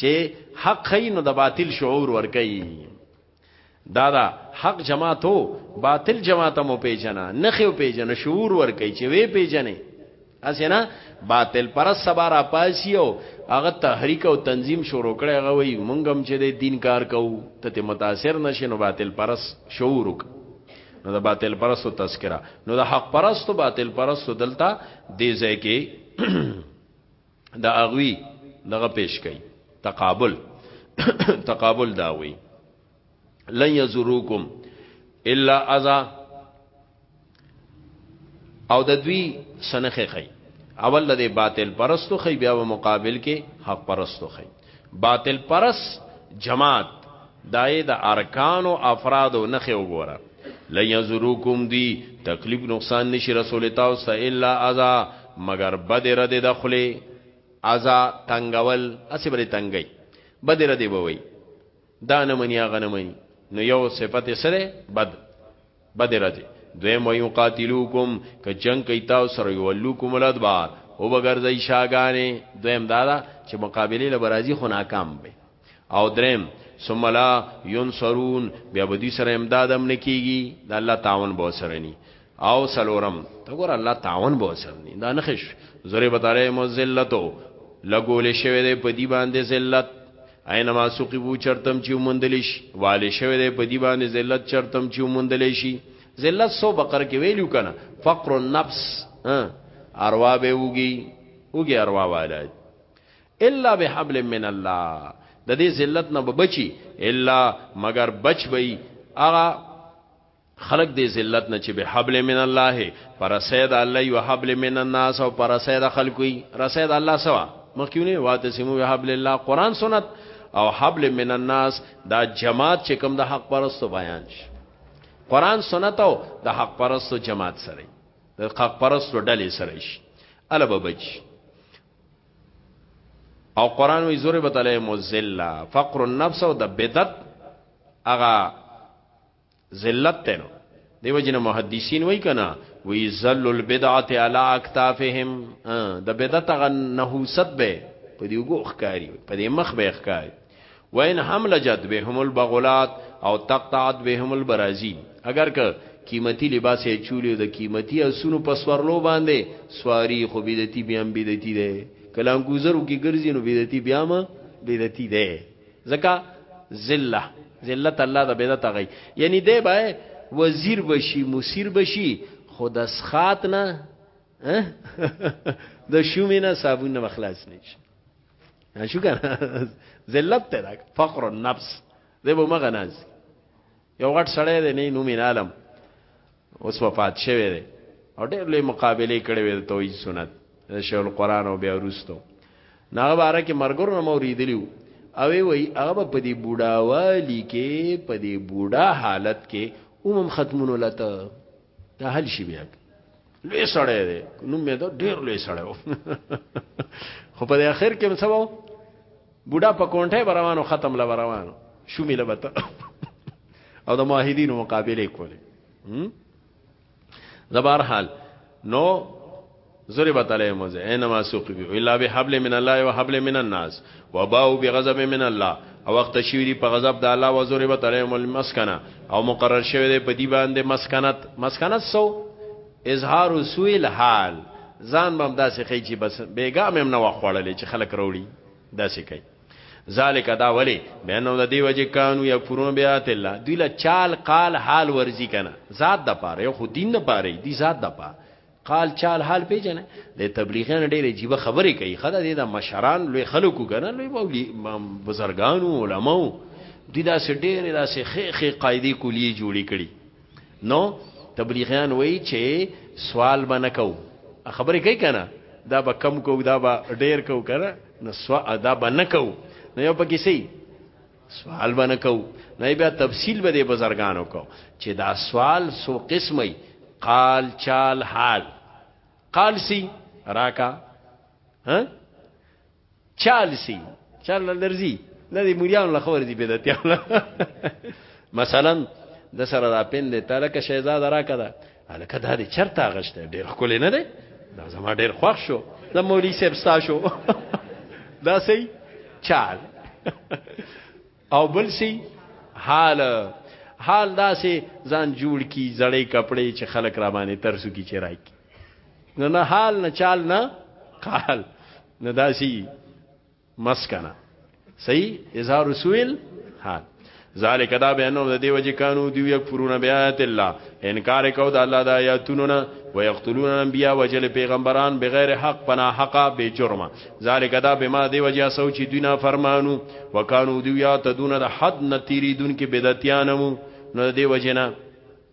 چې حق خي نو د باطل شعور ور کوي دا دا حق جماعتو باطل جماعت مو پیژنه نخیو پیژنه شعور ور کوي چې وې پیژنه اسینا باطل پر سبا را پاسیو هغه تحریک او تنظیم شروع کړي هغه وی مونږم چې د دین کار کوو ته ته متاثر نشینو باطل پرس شعور وک نو د باطل پرستو تذکرہ نو د حق پرستو باطل پرستو دلته دی ځای کې د اغوی دغه پیش کړي تقابل تقابل داوي لن یزروکم الا اذا او د دوی سنخه خي اول د باطل پرستو خي بیا په مقابل کې حق پرستو خي باطل پرس جماعت دای د ارکان او افراد او نخه وګوره لینظروکم دی تکلیف نقصان نشي رسول تاسو ته الا اذا مگر بدر د دخله اذا تنگول اسی بری تنگي بدر دی بوي دا نه مني هغه نه مني نو یو صفت سره بد بد راځي دویم ویو قاتلوکم که جنگ کوي تاسو سره یولوکم الادبار او بغرځي شاګانې دویم دا دا چې مقابله لبرازي خو ناکام وي او دریم ثم لا ينصرون بیا به دې سره امداد هم نکېږي د الله تعاون به سره ني او سلورم ته ګور الله تعاون به سرنی دا نخش ضربت علیهم الذلتو لګول شوی دی په دی باندې ذلت اينما سقبو چرتم چې مندلیش والي شوی دی په دی باندې ذلت چرتم چې مندلیشي ذلت سو بقر کې ویلو کنه فقر النفس اروا به وږي وږي اروا والا الا بحبل من الله د دې ذلت نه بچي الا مگر بچ وي اغه خلق دې ذلت نه چې بحبل من الله په رسۍ د الله یو حبل من الناس او په رسۍ د خلکو وي رسۍ د الله سوا مخکې ونی واعتصمو بحبل الله قرآن سنت او حبل من الناس دا جماعت چې کوم د حق پرستو بیان شي قرآن سنت او د حق پرستو جماعت سره د حق پرستو ډلې سره شي الا به بچ او قرآن وی ضربت علیهم الذلہ فقر النفس او د بدعت هغه ذلت ته نو دیو جن محدثین وای کنا وی ذل البدعه علی اکتافهم د بدعت غ نحوست به په دی وګو ښکاری په دی مخ به ښکاری وین حمل جد بهم البغلات او تقطعت بهم البرازین اگر که قیمتي لباس یې چولی د قیمتي اسونو په سورلو باندې سواری خو بدعتي بیا بدعتي ده کلام ګوزرو کې ګرځي نو بدعتي بیا ما بدعتي ده ځکه ذله ذلت الله د بدعت غي یعنی دی به وزیر بشي مسیر بشي خود اسخات نه د شومې نه صابون نه مخلاص نشي شو کنه ذلت ته راک فقر النفس زه به مغناز یو غټ سړی دی نه نومې نالم اوس وفات شوی دی او ډېر لوی مقابله کړې وې د توحید سنت د شیخ القرآن او بیا وروسته ناغه باره کې مرګرو نه موریدلیو او وی هغه په دې بوډاوالی کې په دې بوډا حالت کې اومم ختمونو لته دا حل شي بیا لوی سړی دی نوم یې دا ډیر لوی سړی و خو په اخر کې څه وو بوډا په کونټه بروانو ختم لا بروانو شومې لبته او د موحدینو مقابله کولې زبر حال نو ضربت عليهم وزه انما سقبوا الا بحبل من الله وحبل من الناس وباو بغضب من الله او وخت شوی دی په غضب د الله و ضربت عليهم المسكنه او مقرر شوی دی په دی باندې مسکنت مسکنت سو اظهار سوء الحال ځان بم داسې خې چې بس بیګا مم نه وخړلې چې خلک وروړي داسې کوي ذالک دا ولی بینو د دی وجه کانو یکفرون بیات الله دوی له چال قال حال ورزی کنه ذات د پاره خو دین د پاره دی ذات د پاره قال چال حال پیژنه د تبلیغیان ډېر عجیب خبرې کوي خدای دې دا مشران لوی خلکو کنه لوی مولي بزرګانو علماو دي دا سه ډېر دا سه خې خې قاعده کلیه جوړې کړي نو تبلیغیان وایي چې سوال باندې کو خبرې کوي کنه دا به کم کو دا به ډېر کو کنه نو سوال دا به نه کو نو یو پکې سي سوال به نه کوو نه بیا تفصیل به دې بزرګانو کو چې دا سوال سو قسمه قال چال حال قال سی راکا ها چال سی چال لرزي نه دې مليان له خبر دي بدعت مثلا د سره دا پین دې تلکه شهزاد راکا دا الکه دا دې چرته غشته ډیر خکول نه دی دا زما ډیر خوښ شو د مولوی صاحب ستا شو دا سي چال او بل سي حال حال دا سي ځان جوړ کی زړې کپڑے چې خلک را باندې ترسو کی چرای کی نه نه حال نه چال نه قال نه دا سي مس کنه صحیح اظهار رسول حال ذالک دا بینهم د دی وجه کانو دی یکفرون بیات الله انکار کو د الله د آیاتونو نه و یقتلون الانبیاء وجل پیغمبران بغیر حق پنا حق به جرم ذالک دا بما دی وجه سو چې دینا فرمانو وکانو دی یا تدون د حد نتیری دن کې بدعتیانمو نو دی وجه نه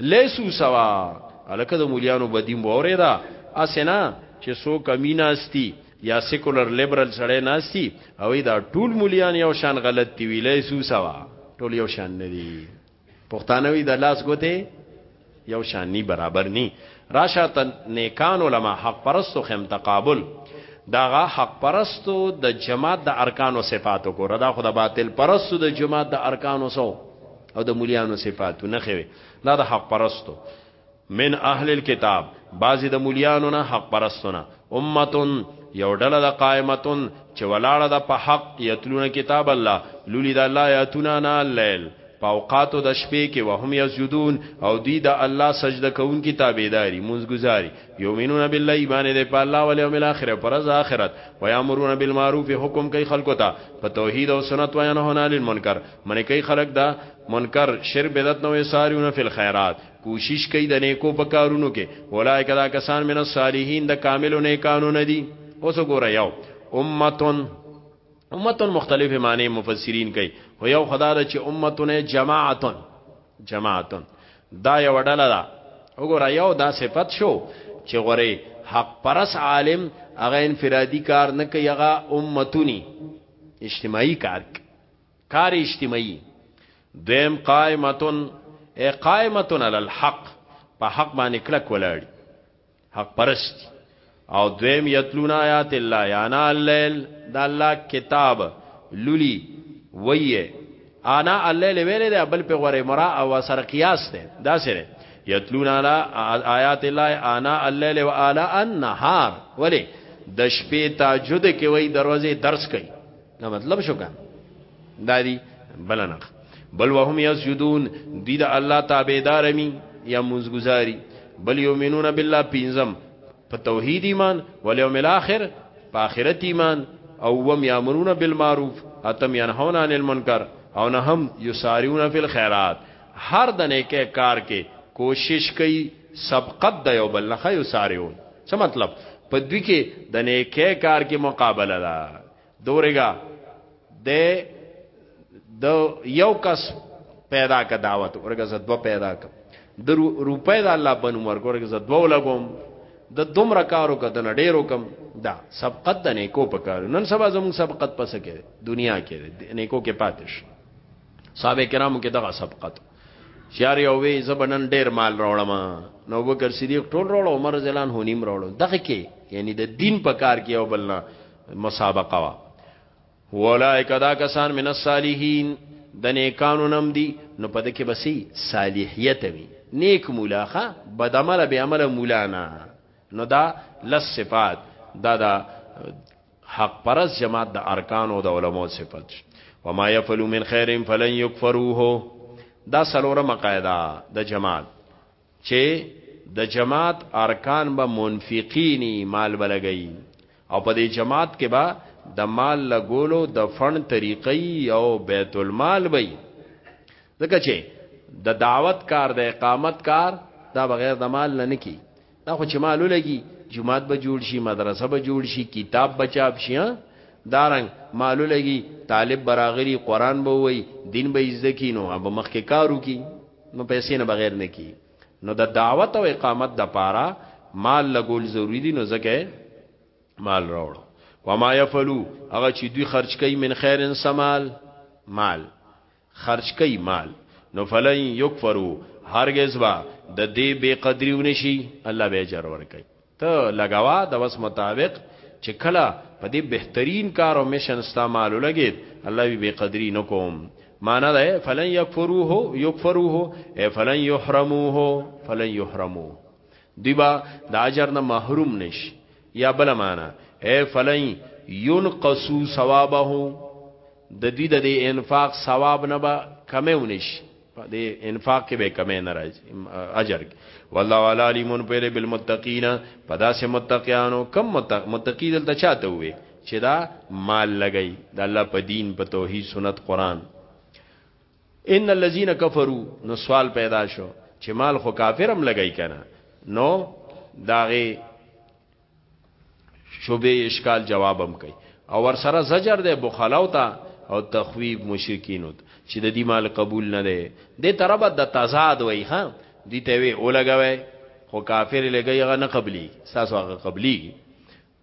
لیسو سوا الکه د مولیانو بدیم وره دا اسنه چې سو کمی ناشتي یا سیکولر لیبرل سړی ناشتي او دا ټول مولیان یو شان غلط دی وی لیسو سوا ټول یو شان نه دی پښتانه وی د لاس ګوته یو شان نی برابر نی راشه نیکان علما حق پرستو خم تقابل داغه حق پرستو د جماعت د ارکانو صفاتو ګوره دا خو د باطل پرستو د جماعت د ارکانو سو او د مولیانو صفاتو نه خوي دا د حق پرستو من اهل الكتاب بعضی د مولیانو نه حق پرستونه امتون یو ډله د قائمتون چې ولاړه د په حق یتلون کتاب الله لولی د الله یاتونه نه لیل پاوقاتو د شپې کې وهم یسجدون او دی د الله سجده کوون کی تابعداري منځګزاري یومنون بالله ایمان دې په الله او یوم الاخر پر ورځ اخرت و یامرون بالمعروف حکم کوي خلکو ته په توحید او سنت و ینهون عن المنکر منی کوي خلق دا منکر شر بدعت نو ساریونه فل خیرات کوشش کوي د نیکو په کارونو کې ولای کدا کسان من الصالحین د کاملو نیکانو نه دي اوس ګوره یو امتون امتون مختلف معنی مفسرین کوي هو یو خدا د چې امتون جماعتون جماعتون دا یو ډله ده وګوره یو دا صفت شو چې غوري حق پرس عالم هغه انفرادي کار نه کوي هغه امتونی اجتماعي کار کوي کار اجتماعي دویم قائمتون اے قائمتون علی الحق په حق باندې کلک ولاړ حق پرست او دویم یتلون آیات الله یانا الليل دا الله کتاب لولي ویه انا الليل ویلې دا بل په غره مرا او سر قیاس ده دا سره یتلون علی آیات الله انا الليل و الا النهار ولی د شپې تهجد کوي دروازه درس کوي دا مطلب شو کنه دا دی بل نه بل وهم یسجدون دی د الله تابعدار می یا منزګزاری بل یؤمنون بالله پینزم په توحید ایمان ول یوم الاخر په اخرت ایمان او وم یامرون بالمعروف اتم ینهون عن المنکر او نه هم یسارون فی الخيرات هر د نیکه کار کې کوشش کوي سبقت د یو بل نه یسارون څه مطلب په دوی کې د نیکه کار کې مقابله ده دورګه د د یو کس پیدا کا دعوت ورګه زه دو پیدا کا د روپې د الله بنو ورګه زه دو لګوم د دومره کارو کدن ډیرو کم دا سبقت د نیکو په کار نن سبا زموږ سبقت پس کې دنیا کې نیکو کې پاتش صاحب کرامو کې دغه سبقت شیار یو وی زبنن ډیر مال راوړم نو بکر صدیق ټول راوړ عمر زلان هونیم راوړ دغه کې یعنی د دین په کار کې او بلنا مسابقه وا اولائک دا کسان من الصالحین د نیکانو نم دی نو پد کې بسی صالحیت وی نیک مولاخه بد عمل به عمل مولانا نو دا لس صفات دا دا حق پرس جماعت د ارکان او د علماء صفات وما يفعلوا من خير فلن يكفروه دا سلوره مقاعده د جماعت چه د جماعت ارکان به منفقین یی مال به لګی او په دی جماعت کې به د مال لګولو د فن طریقه یی او بیت المال به ځکه چه د دعوت کار د اقامت کار دا بغیر د مال نه نکی دا خو چې مال لګي جماعت به جوړ شي مدرسه به جوړ شي کتاب به چاپ شي دارنګ مال لګي طالب براغلی قران به وای دین به عزت کینو اب مخ کې کارو کی نو پیسې نه بغیر نه کی نو د دعوت او اقامت د پاره مال لګول ضروری دي نو ځکه مال راوړو وما يفعلوا هغه چې دوی خرج کوي من خیر سمال مال خرج کوي مال نو فلن یکفروا هرگز با د دې بے قدریونه شي الله به اجر ورکړي ته لګوا د وس مطابق چې کله په دې بهترین کار او میشن ستا مال لګید الله وی بے قدری نکوم معنا ده فلن یکفروه یکفروه ای فلن یحرموه فلن یحرموه دیبا د اجر نه محروم نش یا بل معنا ای فلن ينقصو ثوابه د دې د انفاق ثواب نه به کمونه شي په دې انفاق کې به کمې نه راځي اجر کې والله والا علیمون پر بالمتقین په داسې متقیانو کم متقی دلته چاته وي چې دا مال لګی د الله په دین په توحید سنت قران ان الذين كفروا نو سوال پیدا شو چې مال خو کافرم لګی کنه نو داغه شوبه اشکال جواب هم کوي او ور سره زجر ده بخلاو ته او تخویب مشرکین ته چې د دې مال قبول نه ده د طرف د تضاد وای ها دي ته وی اولګوي خو کافر لګي هغه نه قبلي تاسو هغه قبلي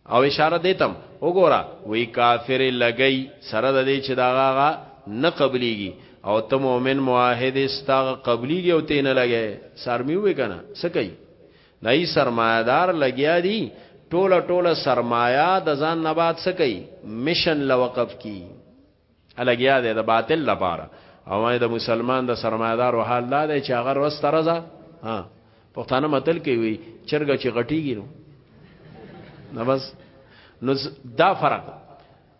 او اشاره دیتم وګوره وی کافر لګي سره د دې چې داغه نه قبليږي او ته مؤمن موحد استغ قبليږي او ته نه لګي سرمي وې کنه سکي دای سرمایدار لګیا دي ټوله ټوله سرمایا د ځان نه بعد سکی مشن لوقف کی الګیا ده د باطل لپاره او ما د مسلمان د سرمایدار او حال دا دی چې هغه روز ترزه ها پښتانه متل کې وی چرګ چې غټیږي نو نه بس نو دا فرق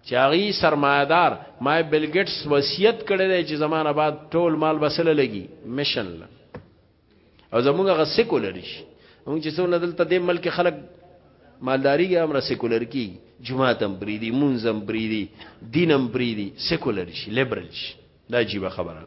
چې هغه سرمایدار ما بل ګټس وصیت کړی دی چې زمانه بعد ټول مال بسله لګي مشن له او زمونږ غ سیکولر شي موږ چې څونه دلته د ملک خلک مالداری یا امر سیکولر کی جماعتم بریدی منظم بریدی دینم بریدی سیکولر شي لیبرل شي دا عجیب خبره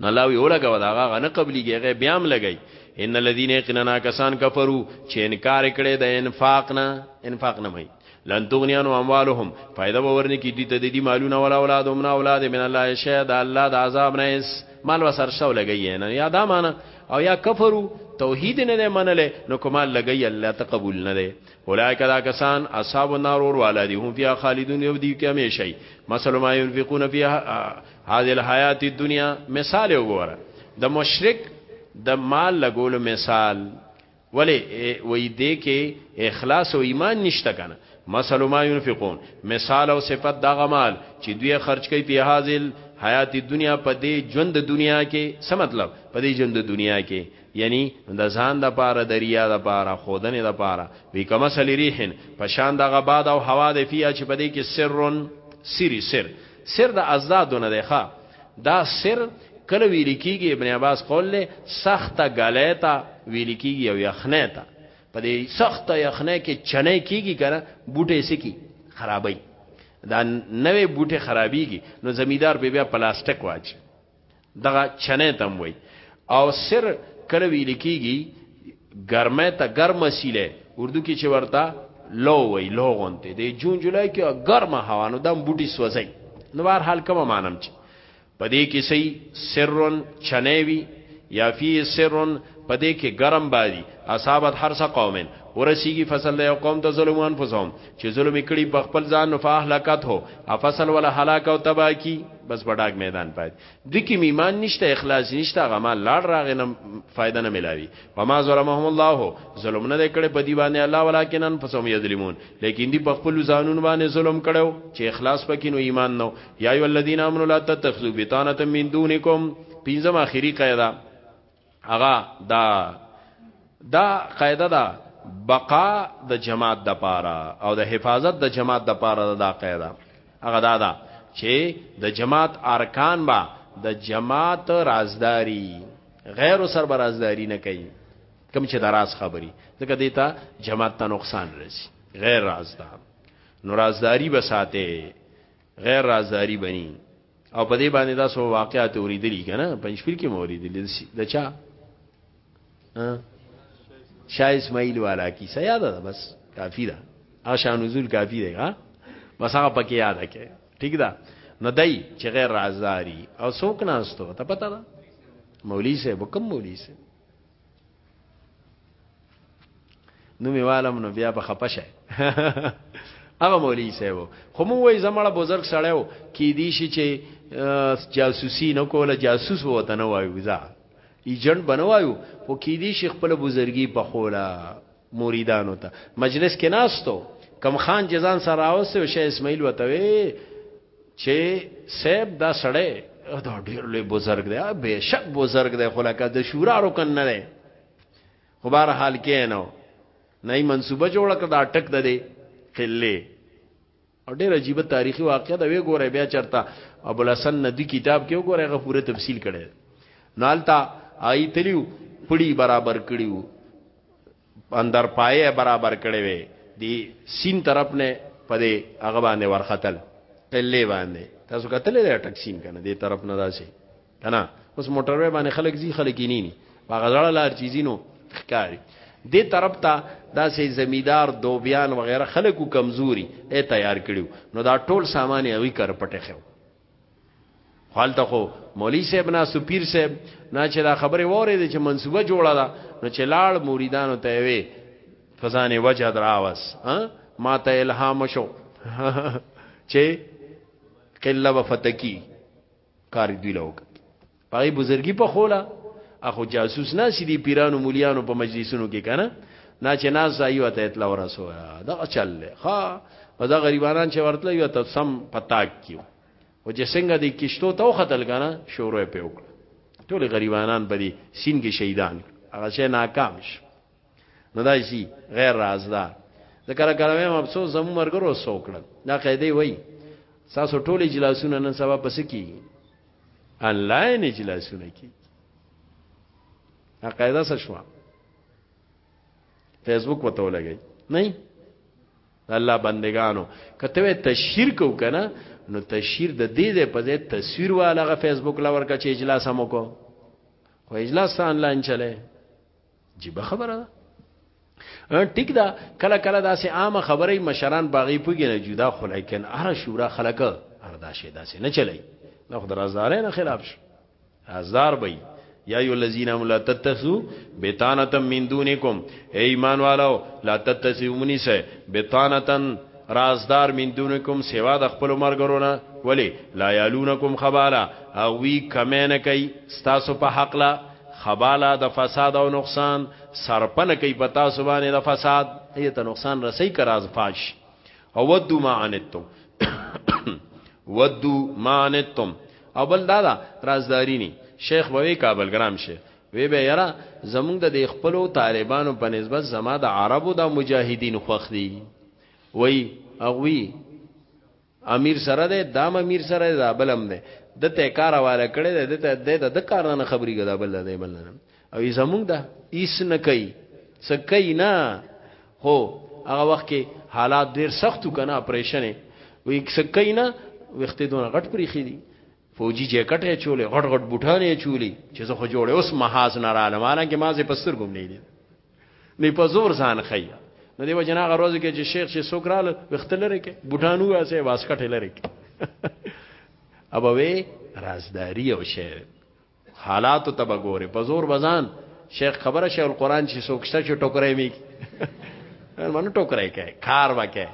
نو الله وی اولګه ودا هغه نه قبليږي هغه بیا هم لګي ان الذين يقننا کسان کفرو چې انکار کړي د انفاق نه انفاق نه مې لن تغنی عنهم اموالهم فائدہ به ورنکي دوی ته د دې مالونه ولا اولادهم نه اولاد من الله شیء د الله د عذاب نه اس مال وسرشته ولګي نه یا دا معنا او یا کفرو توحید نه دی منله نو کمال لګي الله ته قبول نه دی اولایک دا کسان اصحاب النار ور والدی هم فیها خالدون یو دی کې همیشئ مثل ما ينفقون فیها هذه الحیات الدنیا مثال وګوره د مشرک د مال لګولو مثال ولی وی دې کې اخلاص او ایمان نشته کنه مثل ما ينفقون مثال او صفت دا غمال چې دوی خرج کوي په حاصل حیات دنیا په دې ژوند دنیا کې څه مطلب په دې ژوند دنیا کې یعنی د ځان د پاره د ریا د پاره خودنې د پاره وی کما سلی ریحن په شان د غباد او هوا د فیا چې په دې کې سرن سری سر سر د ازدادونه دی ښا دا سر کله ویل کیږي ابن عباس قول له سخت غلیتا ویل کیږي او یخنه تا په دې سخت یخنه کې چنه کیږي کنه بوټي سکی خرابای دا نوې بوټي خرابيږي نو زمیدار به بیا پلاستیک واچ دغه چنه تم وای او سر کله ویل کیږي ګرمه ته ګرم سیله اردو کې چې ورته لو وی لو غونته دی جون جولای کې ګرمه هوا نو دم بوټي سوځي نو بهر حال کوم مانم چې پدې کې سي سرن چنوي یا فی سرن پدې کې ګرم بادي اصابت هر څه قومن ورسیږي فصل له قوم ته ظلم انفسهم چې ظلم کړي په خپل ځان نو فاهلکت هو افصل ولا هلاک او تباکی بس بډاګ میدان پات دوی کې ایمان نشته اخلاص نشته هغه مال لاړ راغې نه فائدہ نه ملاوي وما ظلمهم الله ظلم نه کړي په دی باندې الله ولکن انفسهم یظلمون لیکن دی په خپل ځانون باندې ظلم کړو چې اخلاص پکې نو ایمان نو یا ای الذین امنوا لا تتخذوا بطانه من دونکم پنځم اخیری قاعده هغه دا دا قاعده ده بقا د جماعت د پاره او د حفاظت د جماعت د پاره دا قاعده هغه دا ده چې د جماعت ارکان با د جماعت رازداری غیر سر بر رازداری نه کوي کم چې دراز خبري ځکه دیتا جماعت ته نقصان رسي غیر رازدار نو رازداری به ساته غیر رازداری بنی او په دې باندې دا سو واقعات اوریدلی کنه پنځپیر کې موریدلی د چا شاه اسماعیل والا کی سیاد ده بس کافی ده اشا نزول کافی ده ها بس هغه پکې یاد کړي ٹھیک ده نو دای چې غیر رازداری او څوک ناستو ته پتا ده مولوی صاحب کوم مولوی صاحب نو می والم نو بیا به خپشه هغه مولوی صاحب خو مو وای زمړه بزرگ سړیو کې دی شي چې جاسوسي نه کوله جاسوس وته نه وایو ځا ایجنټ بنوایو خو کې دی شي خپل بزرګي په خوله مریدانو ته مجلس کې ناستو کم خان جزان سره اوسه او شیخ اسماعیل وته وی چې سیب دا سړی دا ډیر لوی بزرګ دی به شک بزرګ دی خو لکه د شورا رکن نه دی خو بهر حال کې نو نه یې منسوبه جوړ کړ دا ټک ده دی قله او ډیر عجیب تاریخي واقعه دا وی ګوره بیا چرتا ابو الحسن ندی کتاب کې وګوره هغه پوره تفصیل کړي نالتا آی تلیو پړی برابر کړیو اندر پایه برابر کړي وي دی سین طرف نه پدې هغه باندې ورختل تلې باندې تاسو کتلې دا ټکسین کنه دې طرف نه راشي کنه اوس موټر وې باندې خلک زی خلک نه ني هغه ځړه لار چیزینو ښکاری دې طرف ته دا سي زمیدار دوبیان وغیرہ خلکو کمزوري اے تیار کړیو نو دا ټول سامان یې وی کر پټه خو حالت خو مولوی صاحب نه سپیر صاحب نه چې دا خبره وره دي چې منسوبه جوړه ده نو چې لاړ مریدانو ته وي فزانه وجه دراوس ما ته الهام شو چې قله وفتکی کار دی لوک پای بزرګي په خوله اخو جاسوس نه سي دي پیرانو مليانو په مجلسونو کې کنه نه چې ناز ایو ته اطلاع ورسو دا چل له ها په دا غریبانان چې ورتل یو ته سم پتاک کیو او چې څنګه دې کشتو ته وختل کنه شروع په وکړه ټول غریبانان په دې سین کې شهیدان هغه چې ناکام شي نو دا شي غیر راز ده ذکر کلمه مبسوط زمو مرګرو سوکړه دا قاعده وای تاسو ټول اجلاسونه نن سبا پس کی انلاین اجلاسونه کی قاعده څه شو فیسبوک وته ولګی نه الله بندگانو کته تشهیر کو کنه نو تشهیر د دې د په ځای تصویر والا غ فیسبوک لور کا چې اجلاس هم کو خو اجلاس آنلاین چلے جيبه خبره ده ټیک دا کله کله داسې عامه خبرې مشران باغی پوګی نه جدا خو لیکن هر شورا خلک اردا شي داسې نه چلی نو خدای رازدار نه خلاف شي رازدار بې یا ایو الذین امنوا لا تتخذوا بطانه من دونکم ای ایمان والو لا تتخذوا منیس بطانه رازدار من دونکم سوا د خپل مرګرونه ولی لا یالونکم خبالا او وی کمه نه کوي ستاسو په حق لا خبالا د فساد او نقصان سرپنه کوي په تاسو باندې د فساد ایت نقصان رسي کراز فاش او ودو ما انتم ودو ما انتم او بل دا, دا رازداری ني شیخ بوي کابل ګرام شه وی به یرا زمونږ د خپلو طالبانو په نسبت زما د عربو د مجاهدین خوخ دي وی اغوی امیر سره ده دام امیر سره ده بلم ده د ته کار والا کړي ده د ته د د کار نه خبري ګدا بل ده بل نه او زمونږ ده ایس نه کوي سکه نه هو هغه وخت کې حالات ډیر سختو کنه اپریشن وي سکه نه وخت دون غټ پرې خېدي فوجي جیکټ یې چولې غټ غټ بوټان یې چولې چې زه خو جوړې اوس محاذ نه رااله مانه کې مازه پستر ګم نه دي نه په زور ځان خي نو دی وجنا غروز کې چې شیخ شي سوکرال وخت لري کې بوټانو واسه واسکټ لري کې ابا وی رازداری او شعر حالات ته بګوره په زور بزان شیخ خبره شیخ القرآن چې سوکشته چې ټوکرې می منو ټوکرې کې کار وکه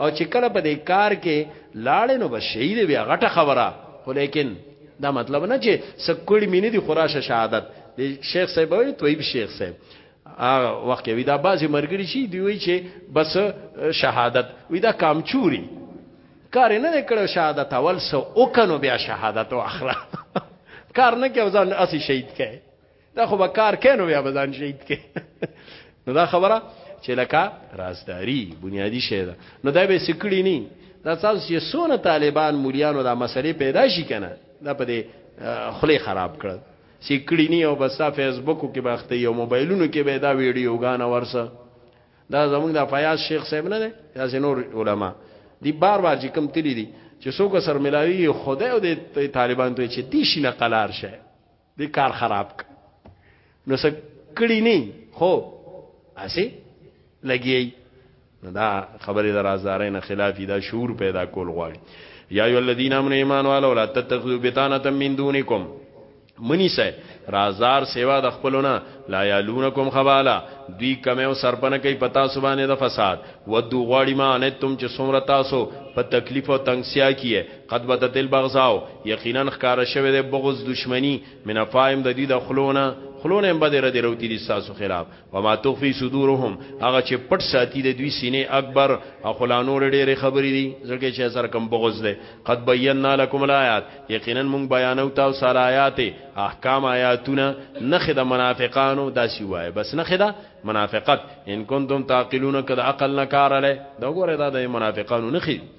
او چې کله په دې کار کې لاړې نو به شهید بیا غټه خبره خو لیکن دا مطلب نه چې سکوړی مینې دی خراشه شهادت دی شیخ صاحب وي طيب شیخ صاحب هغه وخت کې دا بازي مرګري شي دی وی چې بس شهادت وی دا کام چوری کار نه کړو شهادت اول سو او کنو بیا شهادت او اخره کار نه کې ځان اسی شهید کړي دا خو به کار کینو بیا بزان شهید کې نو دا خبره چې لکه رازداری بنیادی شی ده نو دا به سکړی نه دا تاسو چې سونه طالبان مولیانو دا مسلې پیدا شي کنه دا په دې خلی خراب کړل سکړی نه او بس فیسبوک کې باخته یو موبایلونو کې به دا ویډیو غان ورسه دا زمونږ د فیاض شیخ صاحب نه دی یا نور علما دی بار بار چې کم تللی دي چې څوک سر ملاوي خدای او د طالبان ته چې دی شي نه قلار شه دې کار خراب ک نو څه کړی نه خو اسی لګی نو دا خبره درازدارې نه خلافی دا شعور پیدا کول غواړي یا ای الذین امنوا ایمان والو لا تتخذوا بطانه من دونکم منی سه رازدار سیوا د خپلونه لا یالونکم خبالا دوی کمه او سرپنه کوي پتا سبانه د فساد ودو غواړي ما انتم چې سمرتا سو په تکلیف او تنگسیا کیه قد بدت البغضاو یقینا ښکاره شوی دی بغض دشمنی من افایم د دوی د خلونه خلونه هم بده رد روتی دي تاسو خلاف وما تخفي صدورهم هغه چې پټ ساتي د دوی سینې اکبر اخلا نور ډېرې خبرې دي ځکه چې سره کم بغض دی قد بینا لكم الایات یقینا موږ بیانو تاسو سره آیات احکام آیاتونه نخې د منافقانو داسي وای بس نخې د منافقت ان کنتم تعقلون کد عقل نه کار له دا ګوره دا د منافقانو نخې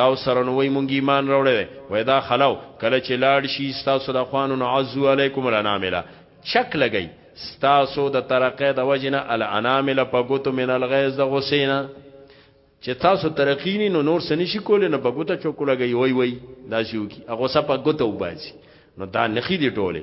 تاسو سره نو وای مونږ ایمان راوړی وای دا خلاو کله چې لاړ شي تاسو د اخوانو نو عزو علیکم الانامل چک لګی تاسو د ترقې د وجنه الانامل په ګوتو من الغیظ د غسینا چې تاسو ترقینی نو نور سنی شي کول نه په ګوتو چوک لګی وای وای دا شو کی هغه سپه ګوتو باسي نو دا نخې دی ټوله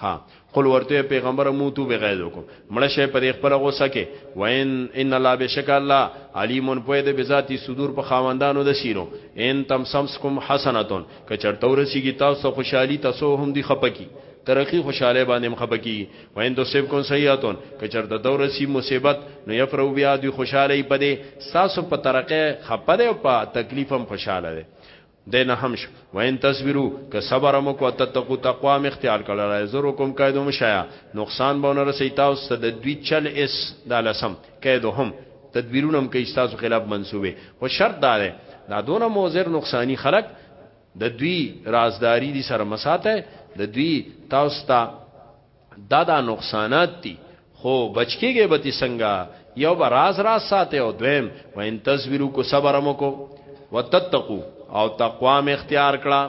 ها قل ورته پیغمبر موتو بغیظکم مړه شي په خپل غوسه کې وین ان الله بشک الله علیم په دې بذاتی صدور په خاوندانو د سینو ان تم سمسکم حسنتون که چرته ورسیږي تاسو خوشحالي تاسو هم دی خپکی ترقی خوشاله باندې مخبه کی وین دو سیب کن سیاتون که چرته دو رسی مصیبت نو یفرو بیا دی خوشاله پدې ساسو په ترقه خپه دی او په تکلیفم خوشاله دی دین هم شو وین تصویرو که صبر مو کو تتقو تقوا م اختیار کړل زرو کوم قیدو مشایا نقصان به نه رسي تاسو ته د دوی چل اس د لسم قیدو هم تدبیرونه هم کوي تاسو خلاف منسوبه خو شرط دا ده دا دونه موزر نقصانی خلق د دوی رازداری دي سره مساته د دوی تاسو ته دا دا نقصانات دي خو بچ کېږی به تي څنګه یو به راز راز ساته او دویم و ان تصبرو کو صبر مو کو وتتقو او تقوا م اختیار کړه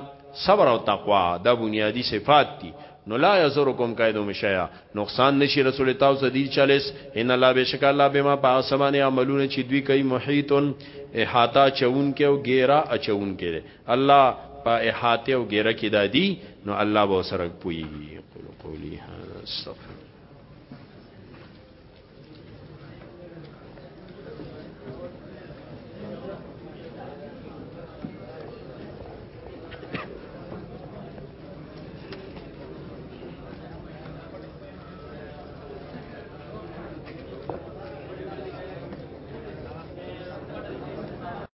صبر او تقوا دا بنیادی صفات دي نو لا یزرکم کایدو مشیا نقصان نشي رسول تاسو دي 40 ان الله بشک الله بما پاسمانه عملونه چې دوی کوي محیتون احاطه چون کې او غیره اچون کې الله په احاطه او ګیره کې دادی نو الله به سره پوي قول قولي هذا استغفر